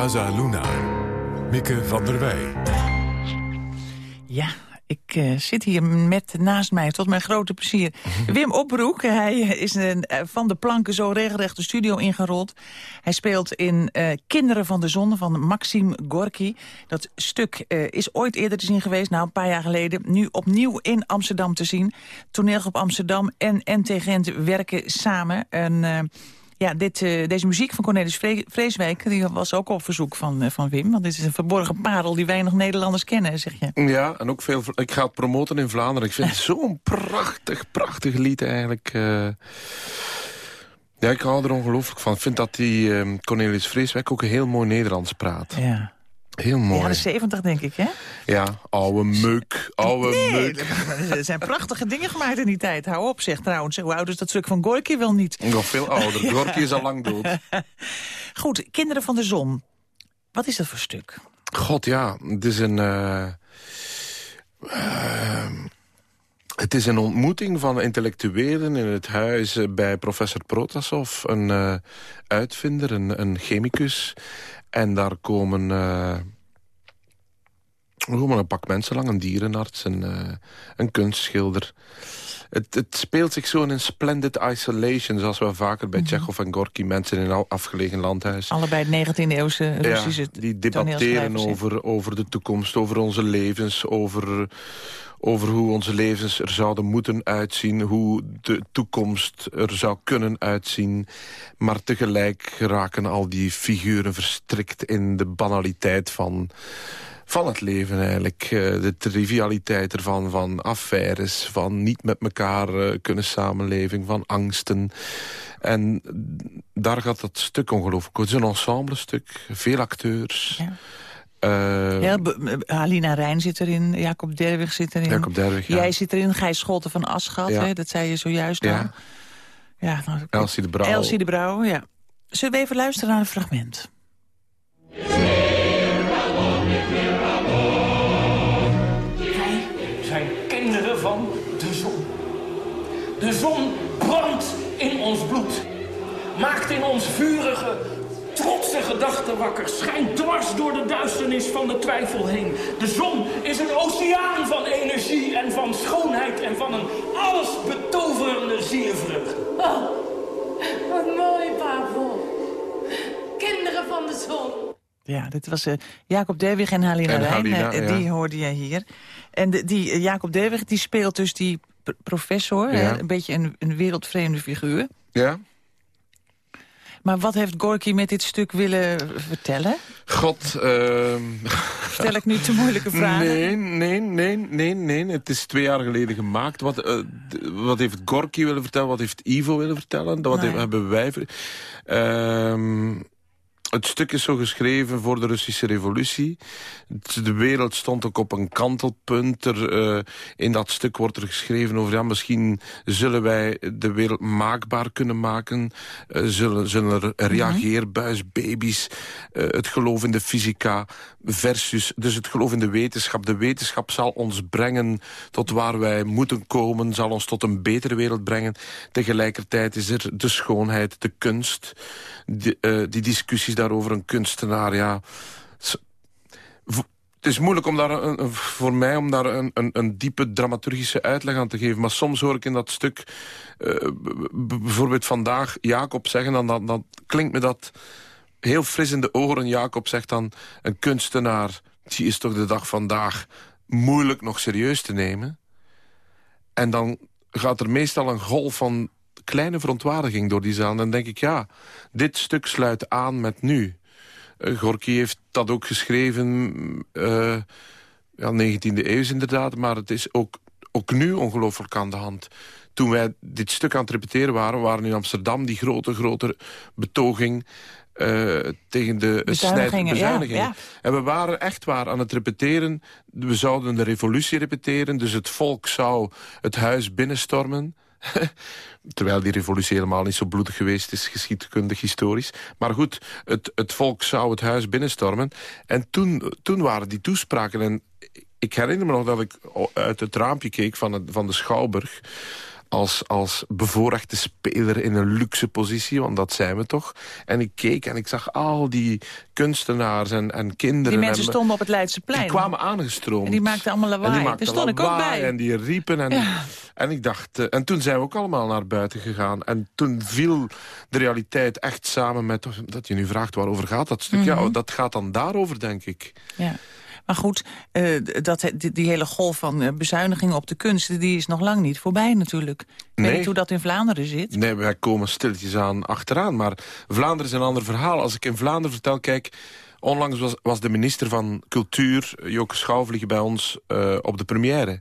Casa Luna. Mieke van der Wij. Ja, ik eh, zit hier met naast mij, tot mijn grote plezier, Wim Opbroek. Hij is een, eh, van de planken zo regelrecht de studio ingerold. Hij speelt in eh, Kinderen van de Zon van Maxim Gorky. Dat stuk is ooit eerder te zien geweest, nou een paar jaar geleden. Nu opnieuw in Amsterdam te zien. Toneelgroep Amsterdam en NT Gent werken samen. En ja, dit, uh, deze muziek van Cornelis Vre Vreeswijk die was ook op verzoek van, uh, van Wim. Want dit is een verborgen parel die weinig Nederlanders kennen, zeg je. Ja, en ook veel. Ik ga het promoten in Vlaanderen. Ik vind het zo'n prachtig, prachtig lied eigenlijk. Uh, ja, ik hou er ongelooflijk van. Ik vind dat die Cornelis Vreeswijk ook een heel mooi Nederlands praat. Ja. Heel mooi. Jaren 70, denk ik, hè? Ja, oude muk, oude nee, muk. Er zijn prachtige dingen gemaakt in die tijd. Hou op, zeg trouwens. Hoe oud is dat stuk van Gorky wel niet? Nog veel ouder. Gorky is al lang dood. Goed, Kinderen van de Zon. Wat is dat voor stuk? God, ja. Het is een... Uh, uh, het is een ontmoeting van intellectuelen in het huis bij professor Protasov. Een uh, uitvinder, een, een chemicus. En daar komen, uh, komen een pak mensen lang. Een dierenarts, een, uh, een kunstschilder. Het, het, speelt zich zo in een splendid isolation... zoals we vaker bij mm -hmm. En Gorky mensen in een afgelegen landhuis. Allebei het 19e-eeuwse Russische ja, Die debatteren over, over de toekomst, over onze levens... over over hoe onze levens er zouden moeten uitzien... hoe de toekomst er zou kunnen uitzien. Maar tegelijk raken al die figuren verstrikt in de banaliteit van van het leven eigenlijk. De trivialiteit ervan, van affaires, van niet met elkaar kunnen samenleven, van angsten. En daar gaat dat stuk ongelooflijk. Het is een ensemble stuk, veel acteurs... Ja. Uh, ja, Halina Rijn zit erin, Jacob Derwig zit erin. Jacob Derwig, ja. Jij zit erin, Gijs Scholten van Aschat, ja. hè, dat zei je zojuist al. Ja. Ja, nou, Elsie de Brouw. Elsie de Brouw, ja. Zullen we even luisteren naar een fragment? Wij zijn kinderen van de zon. De zon brandt in ons bloed. Maakt in ons vurige, gedachten wakker. Schijnt dwars door de duisternis van de twijfel heen. De zon is een oceaan van energie en van schoonheid... en van een alles betoverende ziervreugde. Oh, wat mooi, Pavel. Kinderen van de zon. Ja, dit was uh, Jacob Derwig en Halina En Rijn. Halina, uh, ja. Die hoorde jij hier. En de, die uh, Jacob Derwig die speelt dus die professor. Ja. een beetje een, een wereldvreemde figuur. Ja? Maar wat heeft Gorky met dit stuk willen vertellen? God, ehm Stel ik nu te moeilijke vragen? Nee, nee, nee, nee, nee. Het is twee jaar geleden gemaakt. Wat, eh, wat heeft Gorky willen vertellen? Wat heeft Ivo willen vertellen? Wat Nee. hebben wij... Ehm, het stuk is zo geschreven voor de Russische revolutie. De wereld stond ook op een kantelpunt. Er, uh, in dat stuk wordt er geschreven over... ja, misschien zullen wij de wereld maakbaar kunnen maken. Uh, zullen, zullen er mhm. reageerbuisbaby's... Uh, het geloof in de fysica versus... dus het geloof in de wetenschap. De wetenschap zal ons brengen tot waar wij moeten komen... zal ons tot een betere wereld brengen. Tegelijkertijd is er de schoonheid, de kunst... Die, die discussies daarover een kunstenaar, ja... Het is moeilijk om daar een, voor mij om daar een, een, diepe dramaturgische uitleg aan te geven. Maar soms hoor ik in dat stuk uh, bijvoorbeeld vandaag Jacob zeggen... Dan, dan, dan klinkt me dat heel fris in de oren. Jacob zegt dan, een kunstenaar, die is toch de dag vandaag moeilijk nog serieus te nemen. En dan gaat er meestal een golf van kleine verontwaardiging door die zaal. En dan denk ik, ja, dit stuk sluit aan met nu. Uh, Gorky heeft dat ook geschreven, uh, ja, 19e eeuw inderdaad... maar het is ook, ook nu ongelooflijk aan de hand. Toen wij dit stuk aan het repeteren waren, waren in Amsterdam... die grote, grote betoging uh, tegen de bezuinigingen. bezuinigingen. Ja, En we waren echt waar aan het repeteren. We zouden de revolutie repeteren, dus het volk zou het huis binnenstormen... Terwijl die revolutie helemaal niet zo bloedig geweest is, geschiedkundig historisch. Maar goed, het, het volk zou het huis binnenstormen. En toen, toen waren die toespraken. En ik herinner me nog dat ik uit het raampje keek van, het, van de Schouwburg als, als bevoorrechte speler in een luxe positie, want dat zijn we toch. En ik keek en ik zag al die kunstenaars en, en kinderen. Die mensen stonden op het Leidseplein. Die kwamen aangestroomd. En die maakten allemaal lawaai. Daar stond ik ook bij. En die riepen. En, en ik dacht, uh, en toen zijn we ook allemaal naar buiten gegaan. En toen viel de realiteit echt samen met, dat je nu vraagt waarover gaat dat stuk. Ja, mhm. dat gaat dan daarover, denk ik. Ja. Maar goed, uh, dat, die, die, hele golf van uh, bezuinigingen op de kunst... die is nog lang niet voorbij natuurlijk. Ik nee. weet niet hoe dat in Vlaanderen zit. Nee, wij komen stilletjes aan achteraan. Maar Vlaanderen is een ander verhaal. Als ik in Vlaanderen vertel, kijk... Onlangs was, was de minister van Cultuur, Joke Schouwvliegen, bij ons uh, op de première.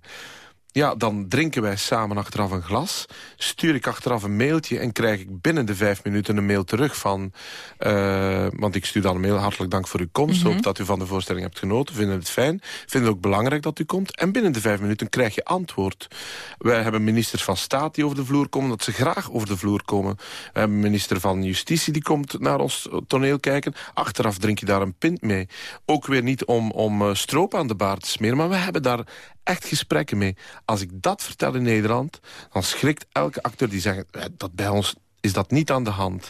Ja, dan drinken wij samen achteraf een glas. Stuur ik achteraf een mailtje en krijg ik binnen de vijf minuten een mail terug van... Uh, want ik stuur dan een mail, hartelijk dank voor uw komst. Mm Hoop dat u van de voorstelling hebt genoten, vinden het fijn. Vinden het ook belangrijk dat u komt. En binnen de vijf minuten krijg je antwoord. Wij hebben ministers van Staat die over de vloer komen, dat ze graag over de vloer komen. We hebben minister van Justitie die komt naar ons toneel kijken. Achteraf drink je daar een pint mee. Ook weer niet om, om uh, stroop aan de baard te smeren, maar we hebben daar echt gesprekken mee. Als ik dat vertel in Nederland, dan schrikt elke acteur die zegt... Eh, dat bij ons is dat niet aan de hand.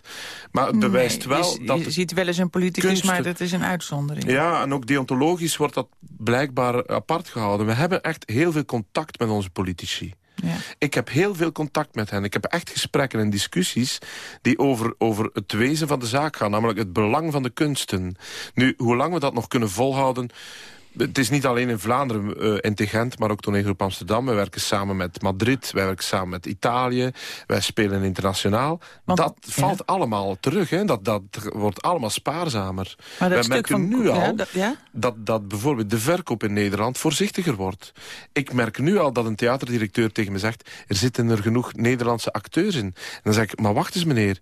Maar het bewijst wel je, dat... Je ziet wel eens een politicus, maar dat is een uitzondering. Ja, en ook deontologisch wordt dat blijkbaar apart gehouden. We hebben echt heel veel contact met onze politici. Ja. Ik heb heel veel contact met hen. Ik heb echt gesprekken en discussies die over, over het wezen van de zaak gaan. Namelijk het belang van de kunsten. Nu, hoe lang we dat nog kunnen volhouden het is niet alleen in Vlaanderen uh, intelligent, maar ook toneelgroep Amsterdam. We werken samen met Madrid, wij werken samen met Italië. Wij spelen internationaal. dat valt allemaal terug. Hè? Dat, dat wordt allemaal spaarzamer. Maar wij merken van, nu al dat, ja? dat, dat bijvoorbeeld de verkoop in Nederland voorzichtiger wordt. Ik merk nu al dat een theaterdirecteur tegen me zegt... er zitten er genoeg Nederlandse acteurs in. En dan zeg ik, maar wacht eens meneer...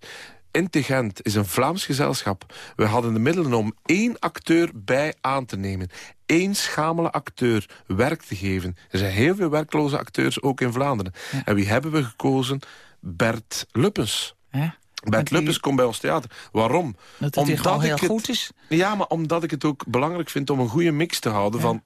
Intelligent is een Vlaams gezelschap. We hadden de middelen om één acteur bij aan te nemen. Eén schamele acteur werk te geven. Er zijn heel veel werkloze acteurs, ook in Vlaanderen. En wie hebben we gekozen? Bert Luppens. Ja. Bert Luppens komt bij ons theater. Waarom? Dat het omdat heel goed is. Ja, maar omdat ik het ook belangrijk vind om een goede mix te houden... van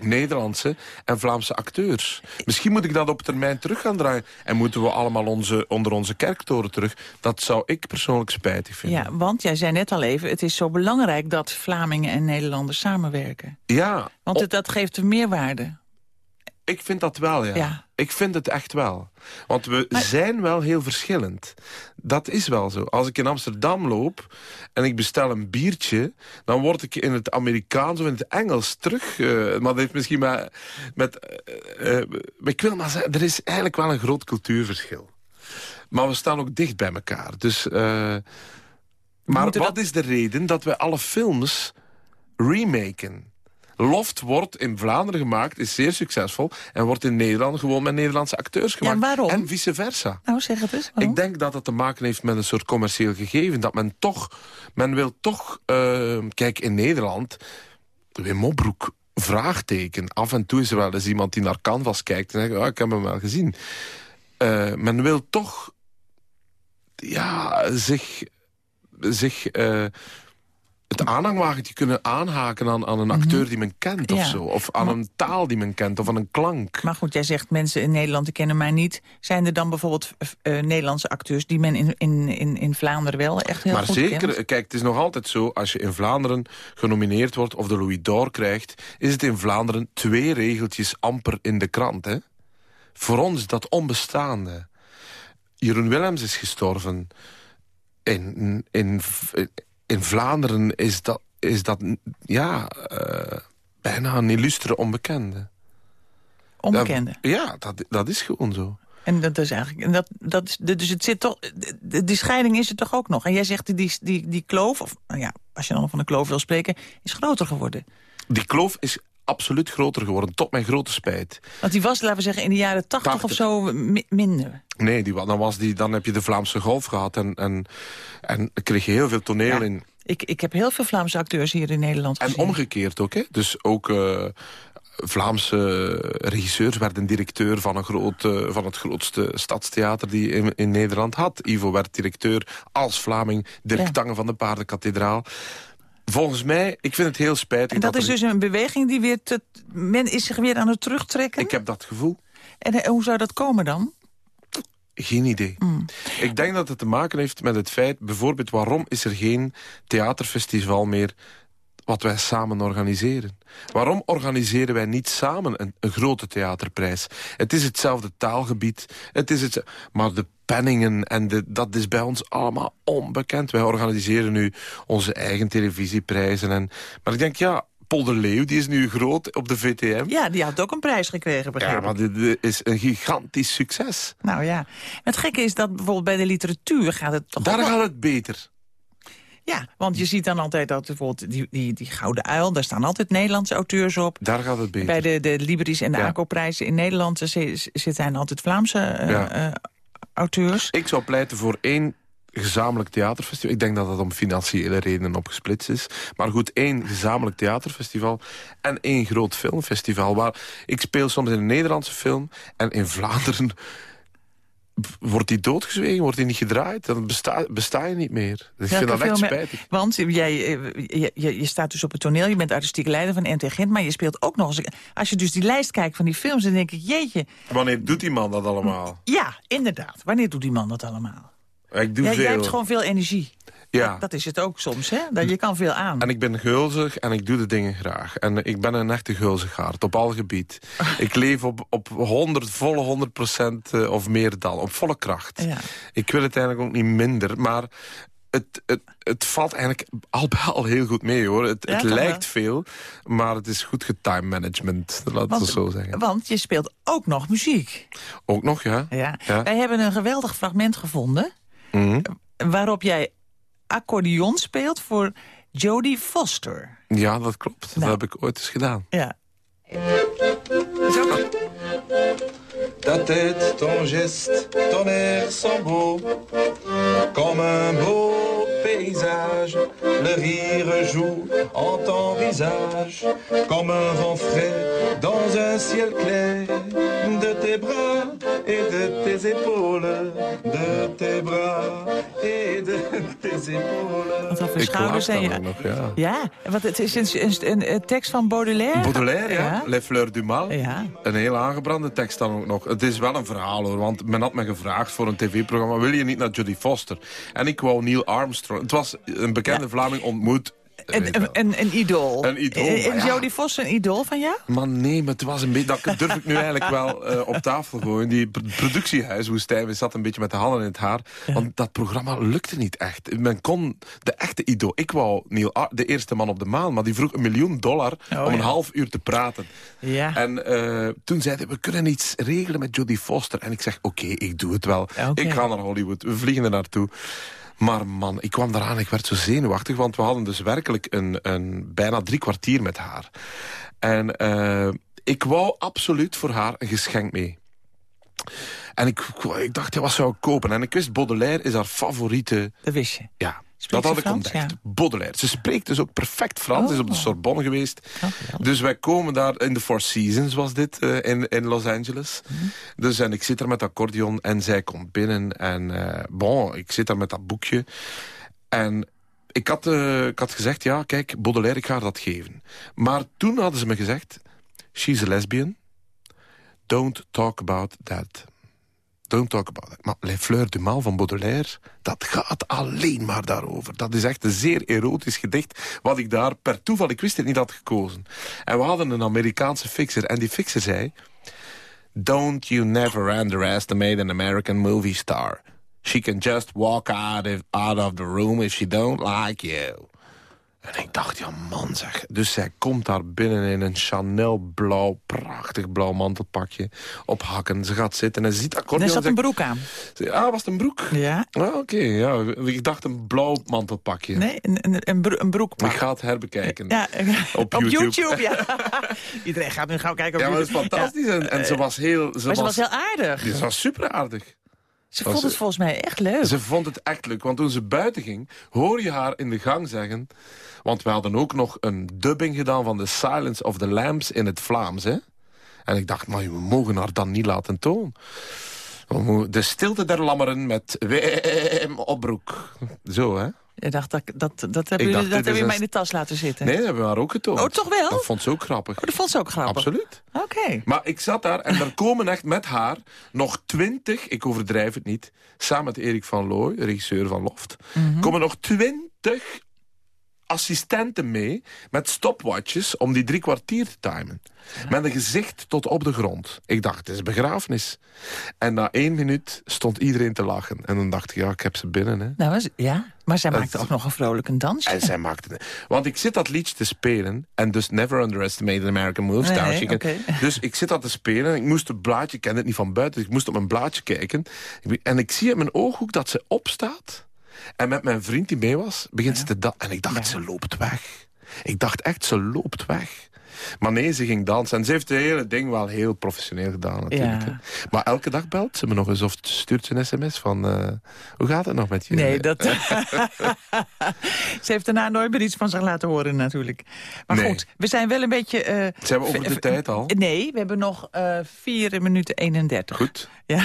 Nederlandse en Vlaamse acteurs. Misschien moet ik dat op termijn terug gaan draaien. En moeten we allemaal onze, onder onze kerktoren terug. Dat zou ik persoonlijk spijtig vinden. Ja, want jij zei net al even... het is zo belangrijk dat Vlamingen en Nederlanders samenwerken. Ja. Want het, dat geeft een meerwaarde. Ik vind dat wel, ja. Ik vind het echt wel. Want we zijn wel heel verschillend. Dat is wel zo. Als ik in Amsterdam loop en ik bestel een biertje... dan word ik in het Amerikaans of in het Engels terug... Uh, maar dat heeft misschien maar met... Uh, uh, ik wil maar zeggen, er is eigenlijk wel een groot cultuurverschil. Maar we staan ook dicht bij elkaar. Dus... maar wat is de reden dat we alle films remaken? Loft wordt in Vlaanderen gemaakt, is zeer succesvol... en wordt in Nederland gewoon met Nederlandse acteurs gemaakt. waarom? En vice versa. Nou, zeg het eens. waarom? Ik denk dat het te maken heeft met een soort commercieel gegeven. Dat men toch, men wil toch, eh, kijk in Nederland, Wim Mopbroek, vraagteken. Af en toe is er wel eens iemand die naar Canvas kijkt en zegt, oh, ik heb hem wel gezien. Eh, men wil toch, ja, zich, zich eh, het aanhangwagentje kunnen aanhaken aan, aan een acteur die men kent of Ja. zo. Of aan een taal die men kent, of aan een klank. Maar goed, jij zegt mensen in Nederland die kennen mij niet. Zijn er dan bijvoorbeeld eh, Nederlandse acteurs... die men in, in, in, in Vlaanderen wel echt heel maar goed zeker, kent? kijk, het is nog altijd zo... als je in Vlaanderen genomineerd wordt of de Louis d'Or krijgt... is het in Vlaanderen twee regeltjes amper in de krant. Hè? Voor ons is dat onbestaande. Jeroen Willems is gestorven. In, in, in Vlaanderen is dat, is dat ja, eh, bijna een illustere onbekende. Onbekende. Dat- ja, dat, dat is gewoon zo. En dat is eigenlijk. En dat, dat is, dus het zit toch. De, die scheiding is er toch ook nog. En jij zegt die, die, die kloof, of nou ja, als je dan van een kloof wil spreken, is groter geworden. Die kloof is absoluut groter geworden, tot mijn grote spijt. Want die was, laten we zeggen, in de jaren tachtig of 80. zo mi- minder. Nee, die, dan, was die, dan heb je de Vlaamse golf gehad en, en, en kreeg je heel veel toneel Ja. in. Ik, ik heb heel veel Vlaamse acteurs hier in Nederland En gezien. omgekeerd ook, hè. Dus ook eh, Vlaamse regisseurs werden directeur van, een groot, eh, van het grootste stadstheater die in, in Nederland had. Ivo werd directeur als Vlaming, Dirk Ja. Tange van de Paardenkathedraal. Volgens mij, ik vind het heel spijtig En dat, is dus een beweging die weer... Te, men is zich weer aan het terugtrekken. Ik heb dat gevoel. En eh, hoe zou dat komen dan? Geen idee. Mm. Ik denk dat het te maken heeft met het feit... bijvoorbeeld waarom is er geen theaterfestival meer... wat wij samen organiseren? Waarom organiseren wij niet samen een, een grote theaterprijs? Het is hetzelfde taalgebied, het is het, maar de penningen... en de, dat is bij ons allemaal onbekend. Wij organiseren nu onze eigen televisieprijzen. En, maar ik denk, ja, Paul de Leeuw die is nu groot op de VTM. Ja, die had ook een prijs gekregen, Ja, maar dit, dit is een gigantisch succes. Nou ja. Het gekke is dat bijvoorbeeld bij de literatuur gaat het toch Daar gaat het beter. Ja, want je ziet dan altijd dat bijvoorbeeld die, die, die Gouden Uil... daar staan altijd Nederlandse auteurs op. Daar gaat het beter. Bij de, de Libris en de Ja. ACO-prijzen in Nederland zi- zitten altijd Vlaamse eh, Ja. eh, auteurs. Ik zou pleiten voor één gezamenlijk theaterfestival. Ik denk dat dat om financiële redenen opgesplitst is. Maar goed, één gezamenlijk theaterfestival en één groot filmfestival. Waar ik speel soms in een Nederlandse film en in Vlaanderen wordt die doodgezwegen, wordt die niet gedraaid. Dan besta, besta je niet meer. Dus ik vind dat echt spijtig. Want jij, eh, je, je, je staat dus op het toneel, je bent artistiek leider van NT Gent... maar je speelt ook nog eens... Als je dus die lijst kijkt van die films, dan denk ik... jeetje, Wanneer doet die man dat allemaal? ja, inderdaad. Wanneer doet die man dat allemaal? Ik doe Ja, veel. jij hebt gewoon veel energie. Ja. Dat, dat is het ook soms, hè? Dat, je kan veel aan. En ik ben gulzig en ik doe de dingen graag. En ik ben een echte gulzigaard, op al gebied. ik leef op, op 100, volle 100 procent eh, of meer dan, op volle kracht. Ja. Ik wil het eigenlijk ook niet minder, maar het, het, het valt eigenlijk al bij al heel goed mee, hoor. Het, Ja, het lijkt wel. veel, maar het is goed getime management, laten we het zo zeggen. want je speelt ook nog muziek. Ook nog, ja. Ja. Ja. Wij hebben een geweldig fragment gevonden... Mhm. waarop jij accordeon speelt voor Jodie Foster. Ja, dat klopt. Dat Nou. heb ik ooit eens gedaan. Ja. Ook- Ta tête, ton geste, ton air sont beaux, comme un beau paysage. Le rire joue en ton visage, comme un vent frais dans un ciel clair. De tes bras et de tes épaules, de tes bras Wat over schouders dan je... nog, ja. Ja, want het is een, een, een, een tekst van Baudelaire. Baudelaire, ja. Ja. Les Fleurs du Mal. Ja. Een heel aangebrande tekst dan ook nog. Het is wel een verhaal hoor, want men had me gevraagd voor een tv-programma... wil je niet naar Jodie Foster? En ik wou Neil Armstrong. Het was een bekende. Vlaming ontmoet. Een, een, een, een idool. Een idool, Eh, ja. Jodie Foster een idool van jou? Maar nee, maar het was een beetje... Dat durf ik nu eigenlijk wel eh, op tafel gooien. Die pro- productiehuis, Woestijn, zat een beetje met de handen in het haar. Want dat programma lukte niet echt. Men kon de echte idool... Ik wou Neil Ar- de eerste man op de maan, maar die vroeg een miljoen dollar... Oh, om een half uur te praten. Ja. En eh, toen zeiden we, we kunnen iets regelen met Jodie Foster. En ik zeg, oké, ik doe het wel. Ik ga naar Hollywood, we vliegen er naartoe. Maar man, ik kwam eraan, ik werd zo zenuwachtig... want we hadden dus werkelijk een, een bijna drie kwartier met haar. En eh, ik wou absoluut voor haar een geschenk mee. En ik, ik dacht, ja, wat zou ik kopen? En ik wist, Baudelaire is haar favoriete... Dat wist je. Ja, Spreekt dat had ik ontdekt. Ja. Baudelaire. Ze spreekt dus ook perfect Frans. Ze is op de Oh. Sorbonne geweest. Oh. Dus wij komen daar, in de Four Seasons was dit, eh, in, in Los Angeles. Mhm. Dus en ik zit er met accordeon en zij komt binnen. En eh, bon, ik zit daar met dat boekje. En ik had, eh, ik had gezegd, ja, kijk, Baudelaire, ik ga haar dat geven. Maar toen hadden ze me gezegd, she's a lesbian. Don't talk about that. Don't talk about that. Maar Les Fleurs du Mal van Baudelaire, dat gaat alleen maar daarover. Dat is echt een zeer erotisch gedicht, wat ik daar per toeval, ik wist het niet, had gekozen. En we hadden een Amerikaanse fixer, en die fixer zei... Don't you never underestimate an American movie star. She can just walk out out of the room if she don't like you. En ik dacht, ja man zeg. Dus zij komt daar binnen in een Chanel blauw, prachtig blauw mantelpakje. Op hakken. Ze gaat zitten en ze ziet En accordeon. er zat en een broek aan. ze- Ah, was het een broek? Ja. Ah, Oké, ja. Ik dacht een blauw mantelpakje. Nee, een, een, een, bro- een broekpak. Ik ga het herbekijken. Ja, Op op, YouTube. YouTube. ja. Iedereen gaat nu gauw kijken op Ja, maar dat is fantastisch. En, en ze was heel... Ze Maar ze was heel aardig. Ze was super aardig. Ze was- vond het volgens mij echt leuk. Ze vond het echt leuk, want toen ze buiten ging... hoor je haar in de gang zeggen... want we hadden ook nog een dubbing gedaan... van The Silence of the Lambs in het Vlaams, hè? En ik dacht, maar we mogen haar dan niet laten tonen. De stilte der lammeren met Wim Opbroek. Zo, hè? Je dacht, dat, dat, dat hebben jullie dat mij in de tas laten zitten. Nee, dat hebben we haar ook getoond. Oh, toch wel? Dat vond ze ook grappig. Oh, dat vond ze ook grappig. Absoluut. Oké. Maar ik zat daar en er komen echt met haar nog twintig, ik overdrijf het niet... samen met Erik van Looy, regisseur van Loft... Mhm. komen nog twintig assistenten mee met stopwatches om die drie kwartier te timen. Met een gezicht tot op de grond. Ik dacht, het is een begrafenis. En na één minuut stond iedereen te lachen. En dan dacht ik, ja, ik heb ze binnen. Hè. Nou, ja, maar zij maakte ook nog een vrolijk een dansje. En zij maakte. Want ik zit dat liedje te spelen. En dus never underestimate an American move star. Nee, She can- oké. Dus ik zit dat te spelen. En ik moest het blaadje, ik ken het niet van buiten. Dus ik moest op mijn blaadje kijken. En ik zie in mijn ooghoek dat ze opstaat. En met mijn vriend die mee was, begint ze te dansen. En ik dacht, Ja. ze loopt weg. Ik dacht echt, ze loopt weg. Maar nee, ze ging dansen. En ze heeft het hele ding wel heel professioneel gedaan natuurlijk. Ja. Maar elke dag belt ze me nog eens of stuurt ze een sms van... eh, hoe gaat het nog met je? Nee, dat... Ze heeft daarna nooit meer iets van zich laten horen natuurlijk. Maar Nee. goed, we zijn wel een beetje... eh, Zijn we over de tijd al? Nee, we hebben nog eh 4 minuten 31. Goed. Ja,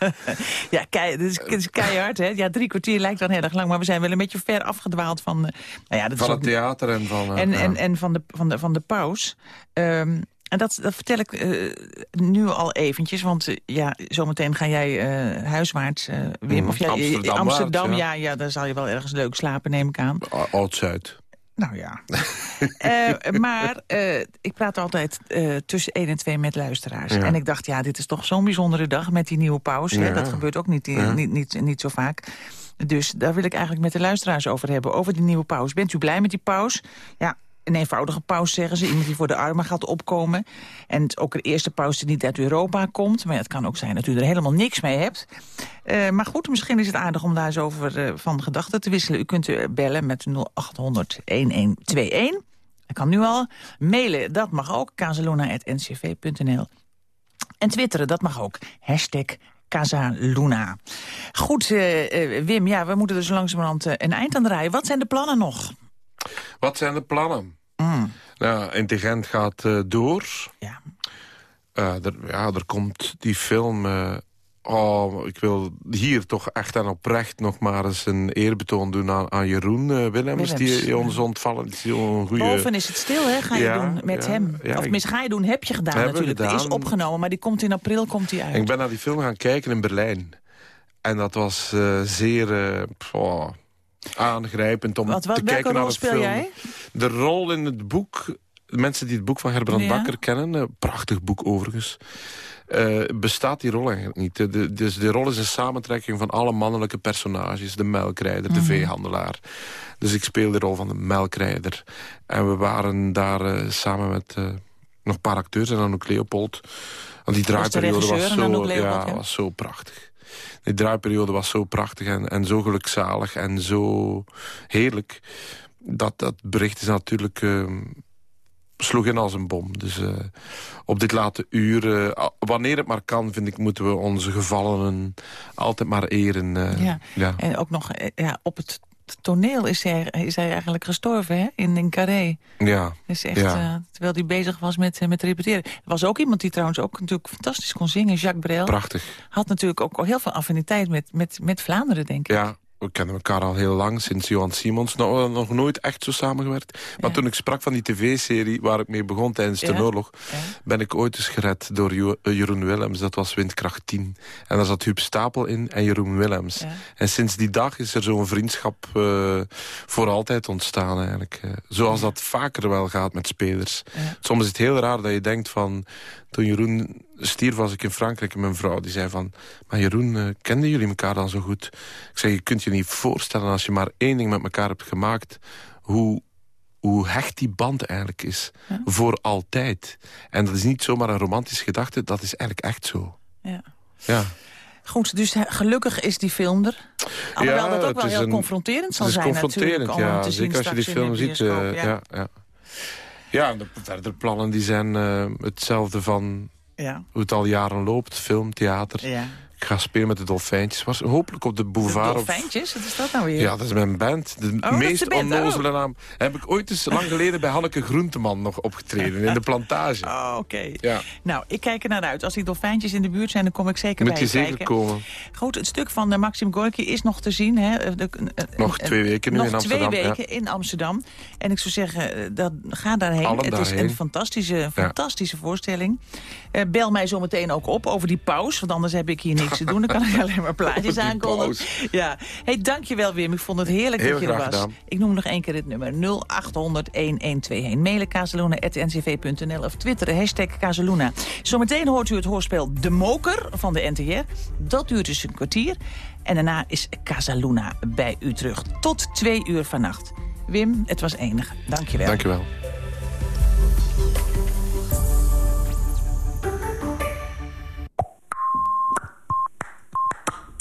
ja kei, dit is, dit is keihard, hè? Ja, drie kwartier lijkt dan heel erg lang, maar we zijn wel een beetje ver afgedwaald van... nou ja, dat Van het ook- theater en van... en, ja. en, en van de, van de, van de Ehm, en dat, dat vertel ik eh, nu al eventjes, want eh, ja, zometeen ga jij eh, huiswaarts, Wim. Mm, of jij, Amsterdamwaarts, Amsterdam, ja. ja. ja, daar zal je wel ergens leuk slapen, neem ik aan. Oud-Zuid. Nou ja. Maar ik praat altijd tussen 1 en 2 met luisteraars. Ja. En ik dacht, ja, dit is toch zo'n bijzondere dag met die nieuwe pauze. Ja. Dat gebeurt ook niet, Ja. niet, niet, niet zo vaak. Dus daar wil ik eigenlijk met de luisteraars over hebben. Over die nieuwe pauze. Bent u blij met die pauze? Ja, een eenvoudige pauze zeggen ze. Iemand die voor de armen gaat opkomen. En ook een eerste pauze die niet uit Europa komt. Maar het kan ook zijn dat u er helemaal niks mee hebt. Eh, maar goed, misschien is het aardig om daar eens over eh, van gedachten te wisselen. U kunt eh, bellen met 0800 1121. Dat kan nu al. Mailen, dat mag ook. kazeluna.ncv.nl En twitteren, dat mag ook. Hashtag Casaluna. Goed, eh, Wim, ja, we moeten zo langzamerhand een eind aan draaien. Wat zijn de plannen nog? Wat zijn de plannen? Mm, Nou, Intelligent gaat eh, door. ja. Eh, er, ja, er komt die film... eh, oh, ik wil hier toch echt en oprecht nog maar eens een eerbetoon doen aan, aan Jeroen Willems, Willems, die ons ontvallen. Die een goede... Boven is het stil, hè? Ga je Ja, doen met ja, hem. ja, of tenminste, ga je doen, heb je gedaan natuurlijk. Die is gedaan. opgenomen, maar die komt in april komt die uit. Ik ben naar die film gaan kijken in Berlijn. En dat was zeer pff, oh, aangrijpend om Wat- wat- te kijken naar het film. jij? De rol in het boek... de Mensen die het boek van Herbrand Ja. Bakker kennen... een prachtig boek overigens... eh, bestaat die rol eigenlijk niet. De, de- dus de rol is een samentrekking van alle mannelijke personages. De melkrijder, Mhm. de veehandelaar. Dus ik speel de rol van de melkrijder. En we waren daar eh, samen met eh, nog een paar acteurs. En dan ook Leopold. Want die draaiperiode was, zo, ook Leopold, ja, ja? was zo prachtig. Die draaiperiode was zo prachtig en, en zo gelukzalig en zo heerlijk. Dat, dat bericht is natuurlijk... eh, sloeg in als een bom. Dus uh, op dit late uur, uh, wanneer het maar kan, vind ik, moeten we onze gevallenen altijd maar eren. Uh, ja. ja. En ook nog ja, op het toneel is hij, is hij eigenlijk gestorven, hè? In, in Carré. Ja. Is echt, ja. terwijl hij bezig was met, met repeteren. Er was ook iemand die trouwens ook natuurlijk fantastisch kon zingen, Jacques Brel. Prachtig. Had natuurlijk ook heel veel affiniteit met, met, met Vlaanderen, denk ik. Ja, we kennen elkaar al heel lang, sinds Johan Simons. Nog, nog nooit echt zo samengewerkt. Maar toen ik sprak van die tv-serie waar ik mee begon tijdens de oorlog... ben ik ooit eens gered door eh, Jeroen Willems. Dat was Windkracht 10. En daar zat Huub Stapel in en Jeroen Willems. En sinds die dag is er zo'n vriendschap uh, voor altijd ontstaan eigenlijk. Uh, zoals dat vaker wel gaat met spelers. Soms is het heel raar dat je denkt van... Toen Jeroen stierf was ik in Frankrijk en mijn vrouw die zei van... maar Jeroen, uh, kenden jullie elkaar dan zo goed? Ik zeg, je kunt je niet voorstellen als je maar één ding met elkaar hebt gemaakt... hoe, hoe hecht die band eigenlijk is. Voor altijd. En dat is niet zomaar een romantische gedachte, dat is eigenlijk echt zo. Ja. ja. Goed, dus gelukkig is die film er. Alhoewel ja, dat ook wel heel een, confronterend zal zijn confronterend, natuurlijk. Ja, zeker als je die film ziet. Uh, ja. ja, ja. Ja, de verdere plannen die zijn uh, hetzelfde van ja. hoe het al jaren loopt. Film, theater. Ja. Ik ga spelen met de Dolfijntjes. Was hopelijk op de boulevard. De Dolfijntjes? Wat is dat nou weer? Ja, dat is mijn band. De oh, meest de onnozele oh. naam. Heb ik ooit eens lang geleden bij Hanneke Groenteman nog opgetreden. In de plantage. Oh, oké. Okay. Ja. Nou, ik kijk er naar uit. Als die dolfijntjes in de buurt zijn, dan kom ik zeker Moet bij je je zeker kijken. komen. Goed, het stuk van uh, Maxim Gorky is nog te zien. Hè? De, uh, nog twee weken nu nog in Amsterdam. twee weken ja. in Amsterdam. En ik zou zeggen, dat, ga daarheen. Allen het daarheen. is een fantastische, fantastische ja. voorstelling. Uh, bel mij zo meteen ook op over die pauze. Want anders heb ik hier niks te doen. Dan kan ik alleen maar plaatjes aankondigen. Ja. Hey, dankjewel Wim. Ik vond het heerlijk Heel dat je er was. Gedaan. Ik noem nog één keer het nummer 0800-1121. Mailen kazeluna.ncv.nl of twitteren hashtag Kazeluna. Zometeen hoort u het hoorspel De Moker van de NTR. Dat duurt dus een kwartier. En daarna is Casaluna bij u terug. Tot twee uur vannacht. Wim, het was enig. Dankjewel. Dankjewel.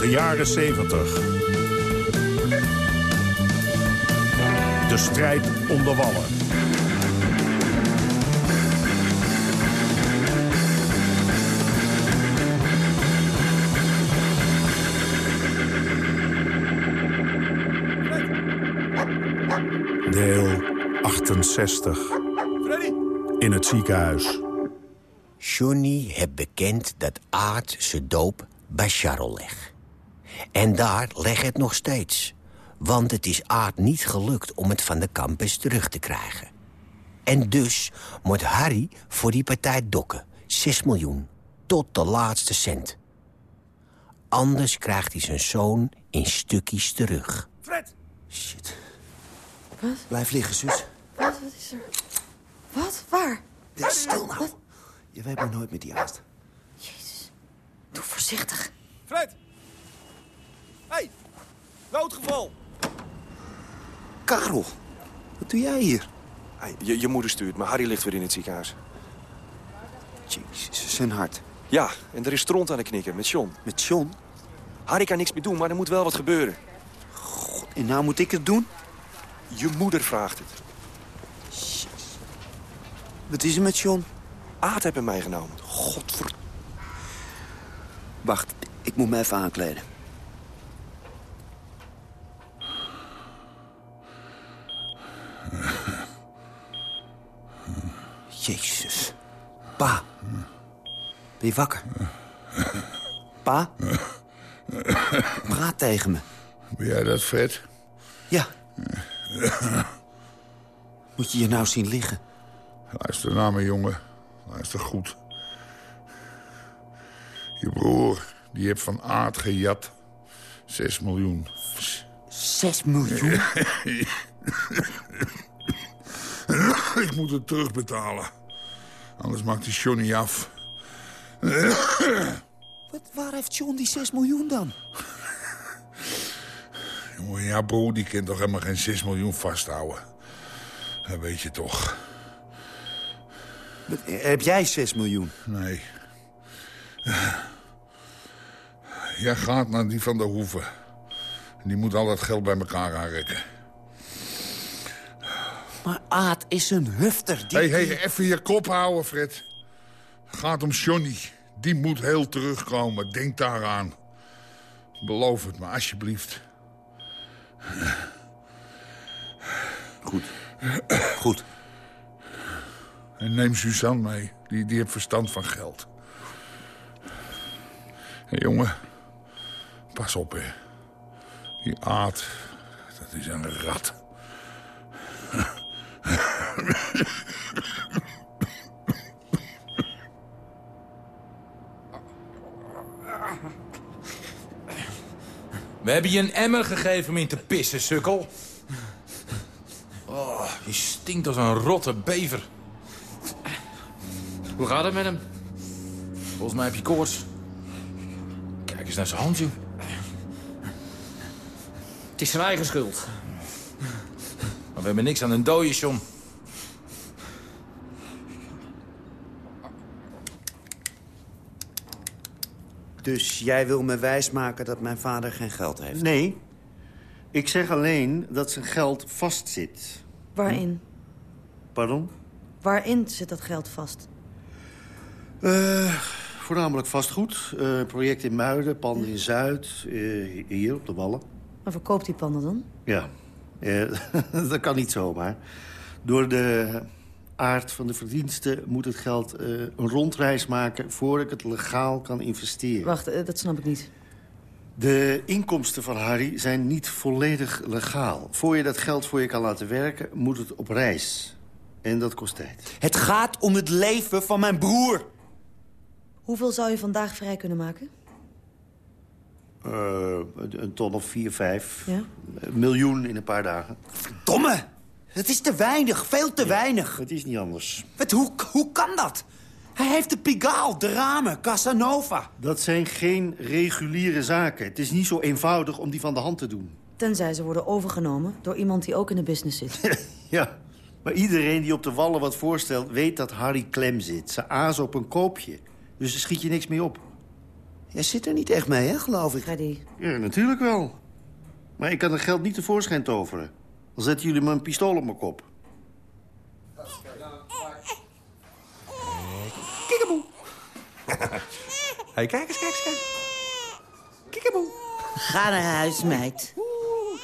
De jaren 70. De strijd om de wallen. Deel 68. In het ziekenhuis. Johnny heeft bekend dat Aard zijn doop bij Charles legt. En daar leg het nog steeds. Want het is Aard niet gelukt om het van de campus terug te krijgen. En dus moet Harry voor die partij dokken. 6 miljoen. Tot de laatste cent. Anders krijgt hij zijn zoon in stukjes terug. Fred! Shit. Wat? Blijf liggen, zus. Wat? Wat is er? Wat? Waar? Ja, stil nou. Je weet maar nooit met die haast. Jezus. Doe voorzichtig. Fred! Hé! Hey, noodgeval! Karel, wat doe jij hier? Hey, je, je moeder stuurt, maar Harry ligt weer in het ziekenhuis. Jezus, zijn hart. Ja, en er is stront aan de knikken met John. Met John? Harry kan niks meer doen, maar er moet wel wat gebeuren. God, en nou moet ik het doen? Je moeder vraagt het. Jezus. Wat is er met John? Aad heeft hem meegenomen. Godver... Wacht, ik moet me even aankleden. Jezus. Pa. Ben je wakker? Pa? Praat tegen me. Ben jij dat, Fred? Ja. Moet je je nou zien liggen? Luister naar me, jongen. Luister goed. Je broer, die heeft van aard gejat. Zes miljoen. Zes miljoen? ik moet het terugbetalen. Anders maakt die Johnny af. Wat, waar heeft John die 6 miljoen dan? Jongen, ja, broer, die kan toch helemaal geen 6 miljoen vasthouden. Dat weet je toch. Wat, heb jij 6 miljoen? Nee. Jij gaat naar die van de Hoeve. Die moet al dat geld bij elkaar aanrekken. Maar Aad is een hufter. Die... Hé, hey, hey, even je kop houden, Fred. Het gaat om Johnny. Die moet heel terugkomen. Denk daaraan. Beloof het me, alsjeblieft. Goed. Goed. En neem Suzanne mee. Die, die heeft verstand van geld. Hé, jongen. Pas op, hè. Die aard, dat is een rat. We hebben je een emmer gegeven om in te pissen, sukkel. Oh, je stinkt als een rotte bever. Hoe gaat het met hem? Volgens mij heb je koorts. Kijk eens naar zijn hand, joh. Het is zijn eigen schuld. Maar we hebben niks aan een dode, John. Dus jij wil me wijsmaken dat mijn vader geen geld heeft? Nee. Ik zeg alleen dat zijn geld vastzit. Waarin? Pardon? Waarin zit dat geld vast? Eh, voornamelijk vastgoed. Eh project in Muiden, panden in Zuid. eh, hier op de Wallen. Maar verkoopt die panden dan? Ja. Eh, dat kan niet zomaar. Door de aard van de verdiensten moet het geld eh, een rondreis maken... voor ik het legaal kan investeren. Wacht, eh, dat snap ik niet. De inkomsten van Harry zijn niet volledig legaal. Voor je dat geld voor je kan laten werken, moet het op reis. En dat kost tijd. Het gaat om het leven van mijn broer. Hoeveel zou je vandaag vrij kunnen maken? Eh, een ton of vier, vijf. Ja? Een miljoen in een paar dagen. Domme! Het is te weinig, veel te weinig. Het is niet anders. Wat, hoe, hoe kan dat? Hij heeft de Pigaal, de ramen, Casanova. Dat zijn geen reguliere zaken. Het is niet zo eenvoudig om die van de hand te doen. Tenzij ze worden overgenomen door iemand die ook in de business zit. Ja, maar iedereen die op de wallen wat voorstelt... weet dat Harry klem zit. Ze azen op een koopje. Dus er schiet je niks mee op. Jij zit er niet echt mee, hè, geloof ik? Freddy. Ja, natuurlijk wel. Maar ik kan het geld niet tevoorschijn toveren. Dan zetten jullie me een pistool op mijn kop. Kikkeboe. hey, kijk eens, kijk eens, kijk. Kikkeboe. Ga naar huis, meid.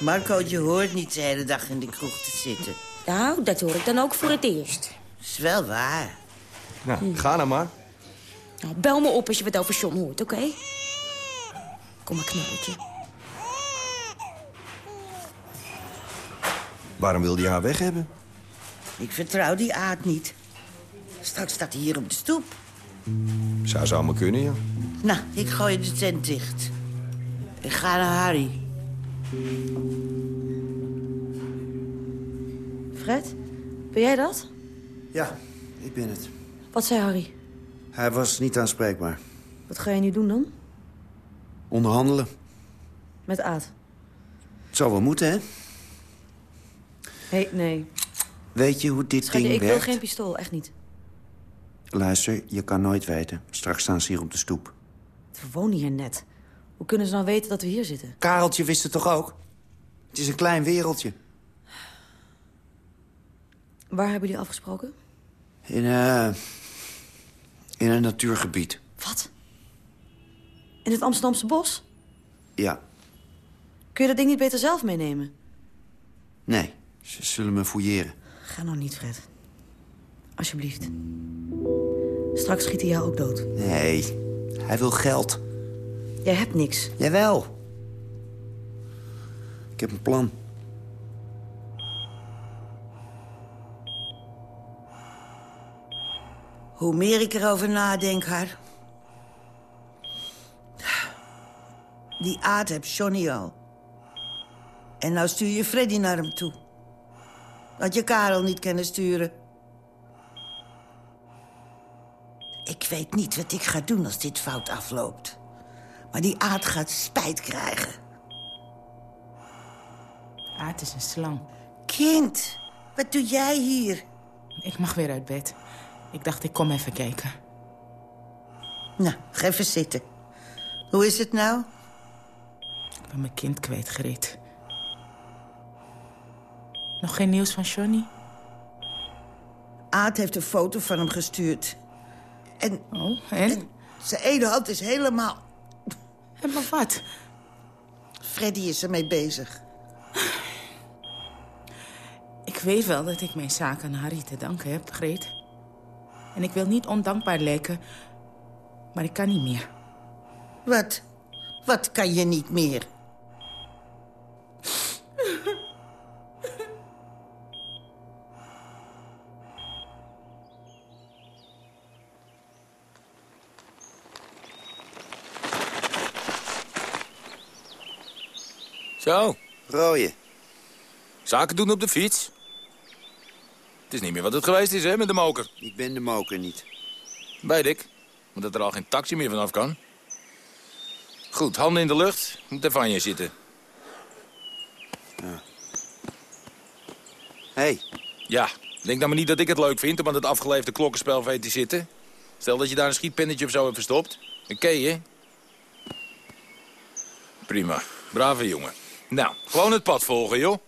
Marcootje hoort niet de hele dag in de kroeg te zitten. Nou, dat hoor ik dan ook voor het eerst. Is wel waar. Nou, ga nou maar. Nou, bel me op als je wat over John hoort, oké? Kom maar, knalletje. Waarom wilde je haar weg hebben? Ik vertrouw die aard niet. Straks staat hij hier op de stoep. Zou ze allemaal kunnen, ja. Nou, ik gooi de tent dicht. Ik ga naar Harry. Fred, ben jij dat? Ja, ik ben het. Wat zei Harry? Hij was niet aanspreekbaar. Wat ga je nu doen dan? Onderhandelen. Met Aad? Het zou wel moeten, hè? Hé, hey, nee. Weet je hoe dit Schatje, ding ik wil werkt? geen pistool, echt niet. Luister, je kan nooit weten. Straks staan ze hier op de stoep. We wonen hier net. Hoe kunnen ze nou weten dat we hier zitten? Kareltje wist het toch ook? Het is een klein wereldje. Waar hebben jullie afgesproken? In, eh in een natuurgebied. Wat? In het Amsterdamse bos? Ja, Kun je dat ding niet beter zelf meenemen? nee. Ze zullen me fouilleren. Ga nou niet, Fred. Alsjeblieft. Straks schiet hij jou ook dood. Nee, hij wil geld. Jij hebt niks. Jawel. Ik heb een plan. Hoe meer ik erover nadenk, haar... Die aard heb Johnny al. En nou stuur je Freddy naar hem toe. Had je Karel niet kunnen sturen. Ik weet niet wat ik ga doen als dit fout afloopt. Maar die aard gaat spijt krijgen. Aard is een slang. Kind, wat doe jij hier? Ik mag weer uit bed. Ik dacht, ik kom even kijken. Nou, ga even zitten. Hoe is het nou? Ik ben mijn kind kwijtgereed. Nog geen nieuws van Johnny? Aad heeft een foto van hem gestuurd. En, oh, en? zijn ene hand is helemaal... En maar wat? Freddy is ermee bezig. Ik weet wel dat ik mijn zaak aan Harry te danken heb, Greet. En ik wil niet ondankbaar lijken, maar ik kan niet meer. Wat? Wat kan je niet meer? Zo. Rooie. Zaken doen op de fiets. Het is niet meer wat het geweest is, hè, met de moker. Ik ben de moker niet. Weet ik. Maar dat er al geen taxi meer vanaf kan. Goed, handen in de lucht. Moet even aan je zitten. Ja. Hey. Ja, denk dan maar niet dat ik het leuk vind om aan het afgeleefde klokkenspel van te zitten. Stel dat je daar een schietpennetje of zo hebt verstopt. Oké, je? Prima. Brave jongen. Nou, gewoon het pad volgen, joh.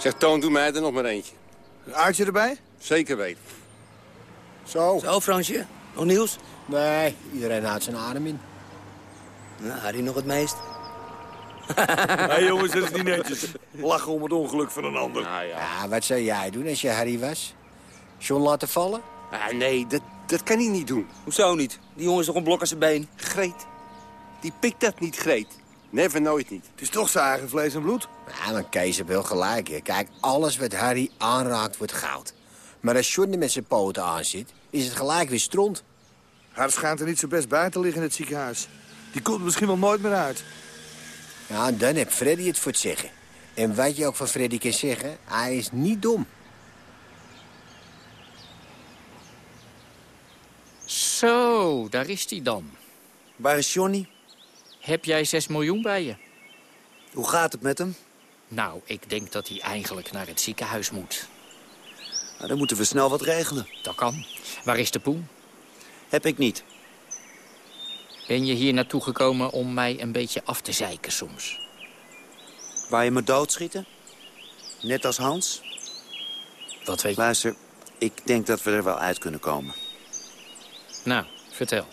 Zeg, Toon, doe mij er nog maar eentje. Een aardje erbij? Zeker weten. Zo. Zo, Fransje. Nog nieuws? Nee, iedereen houdt zijn adem in. Nou, Harry nog het meest. Hé jongens, dat is niet netjes. Lachen om het ongeluk van een ander. Nou ja. Ja, wat zou jij doen als je Harry was? John laten vallen? Ah, nee, dat, dat kan hij niet doen. Hoezo niet? Die jongen is toch een blok aan zijn been? Greet. Die pikt dat niet, Greet. Never, nooit niet. Het is toch zijn eigen vlees en bloed? Ja, maar Kees heeft wel gelijk. Hè. Kijk, alles wat Harry aanraakt wordt goud. Maar als John er met zijn poten aan zit, is het gelijk weer stront. Hij schijnt er niet zo best bij te liggen in het ziekenhuis. Die komt er misschien wel nooit meer uit. Ja, en dan heeft Freddy het voor het zeggen. En wat je ook van Freddy kan zeggen, hij is niet dom. Zo, daar is hij dan. Waar is Johnny? Heb jij 6 miljoen bij je? Hoe gaat het met hem? Nou, ik denk dat hij eigenlijk naar het ziekenhuis moet. Nou, dan moeten we snel wat regelen. Dat kan. Waar is de poen? Heb ik niet. Ben je hier naartoe gekomen om mij een beetje af te zeiken soms? Waar je me doodschieten? Net als Hans? Wat weet je? Luister, ik denk dat we er wel uit kunnen komen. Nou, vertel.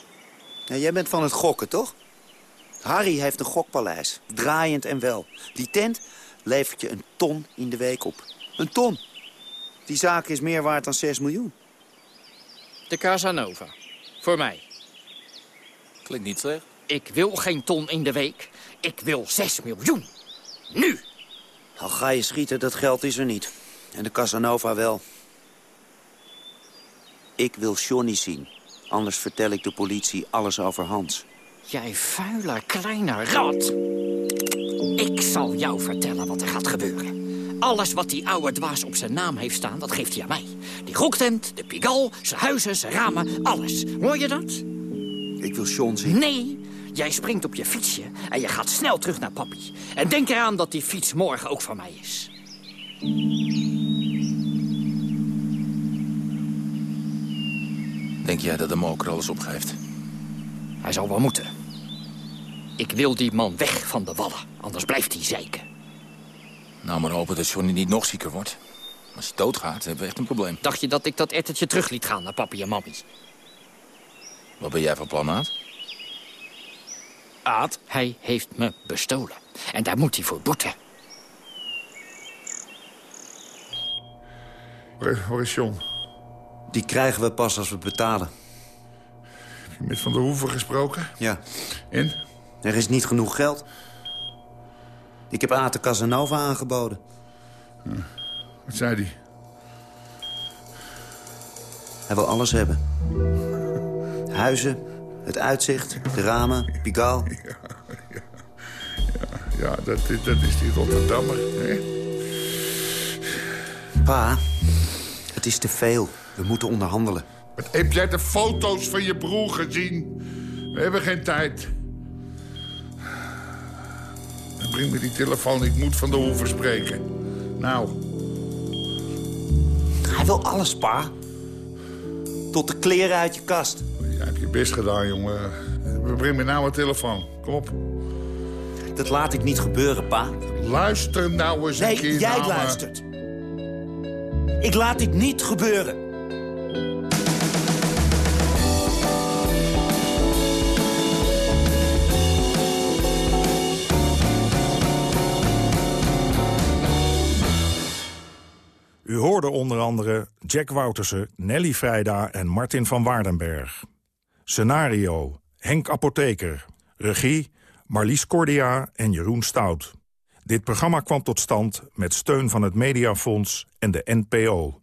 Ja, jij bent van het gokken, toch? Harry heeft een gokpaleis. Draaiend en wel. Die tent levert je een ton in de week op. Een ton. Die zaak is meer waard dan 6 miljoen. De Casanova. Voor mij. Klinkt niet slecht. Ik wil geen ton in de week. Ik wil 6 miljoen. Nu! Al ga je schieten, dat geld is er niet. En de Casanova wel. Ik wil Johnny zien. Anders vertel ik de politie alles over Hans. Jij vuile kleine rat. Ik zal jou vertellen wat er gaat gebeuren. Alles wat die oude dwaas op zijn naam heeft staan, dat geeft hij aan mij. Die goktent, de pigal, zijn huizen, zijn ramen, alles. Hoor je dat? Ik wil John zien. Nee, jij springt op je fietsje en je gaat snel terug naar papi. En denk eraan dat die fiets morgen ook van mij is. Denk jij dat de moker alles opgeeft? Hij zal wel moeten. Ik wil die man weg van de wallen, anders blijft hij zeiken. Nou, maar hopen dat Johnny niet nog zieker wordt. Als hij doodgaat, hebben we echt een probleem. Dacht je dat ik dat ettertje terug liet gaan naar papi en mammi? Wat ben jij van plan, Aad? Aad, hij heeft me bestolen. En daar moet hij voor boeten. Waar, waar is John? Die krijgen we pas als we betalen. Met Van der Hoeven gesproken? Ja. En? Er is niet genoeg geld. Ik heb de Casanova aangeboden. Wat zei hij? Hij wil alles hebben. Huizen, het uitzicht, de ramen, Pigaal. Ja, dat, is- dat is die Rotterdammer. Hè? Pa, het is te veel. We moeten onderhandelen. Heb jij de foto's van je broer gezien? We hebben geen tijd. Breng me die telefoon, ik moet van de hoeven spreken. Nou, Hij wil alles, pa. Tot de kleren uit je kast. jij hebt je best gedaan, jongen. Breng me nou een telefoon. Kom op. Dat laat ik niet gebeuren, pa. Luister nou eens een Nee, keer jij naar me. luistert. Ik laat dit niet gebeuren. U hoorde onder andere Jack Woutersen, Nelly Vrijda en Martin van Waardenberg. Scenario, Henk Apotheker. Regie, Marlies Cordia en Jeroen Stout. Dit programma kwam tot stand met steun van het Mediafonds en de NPO.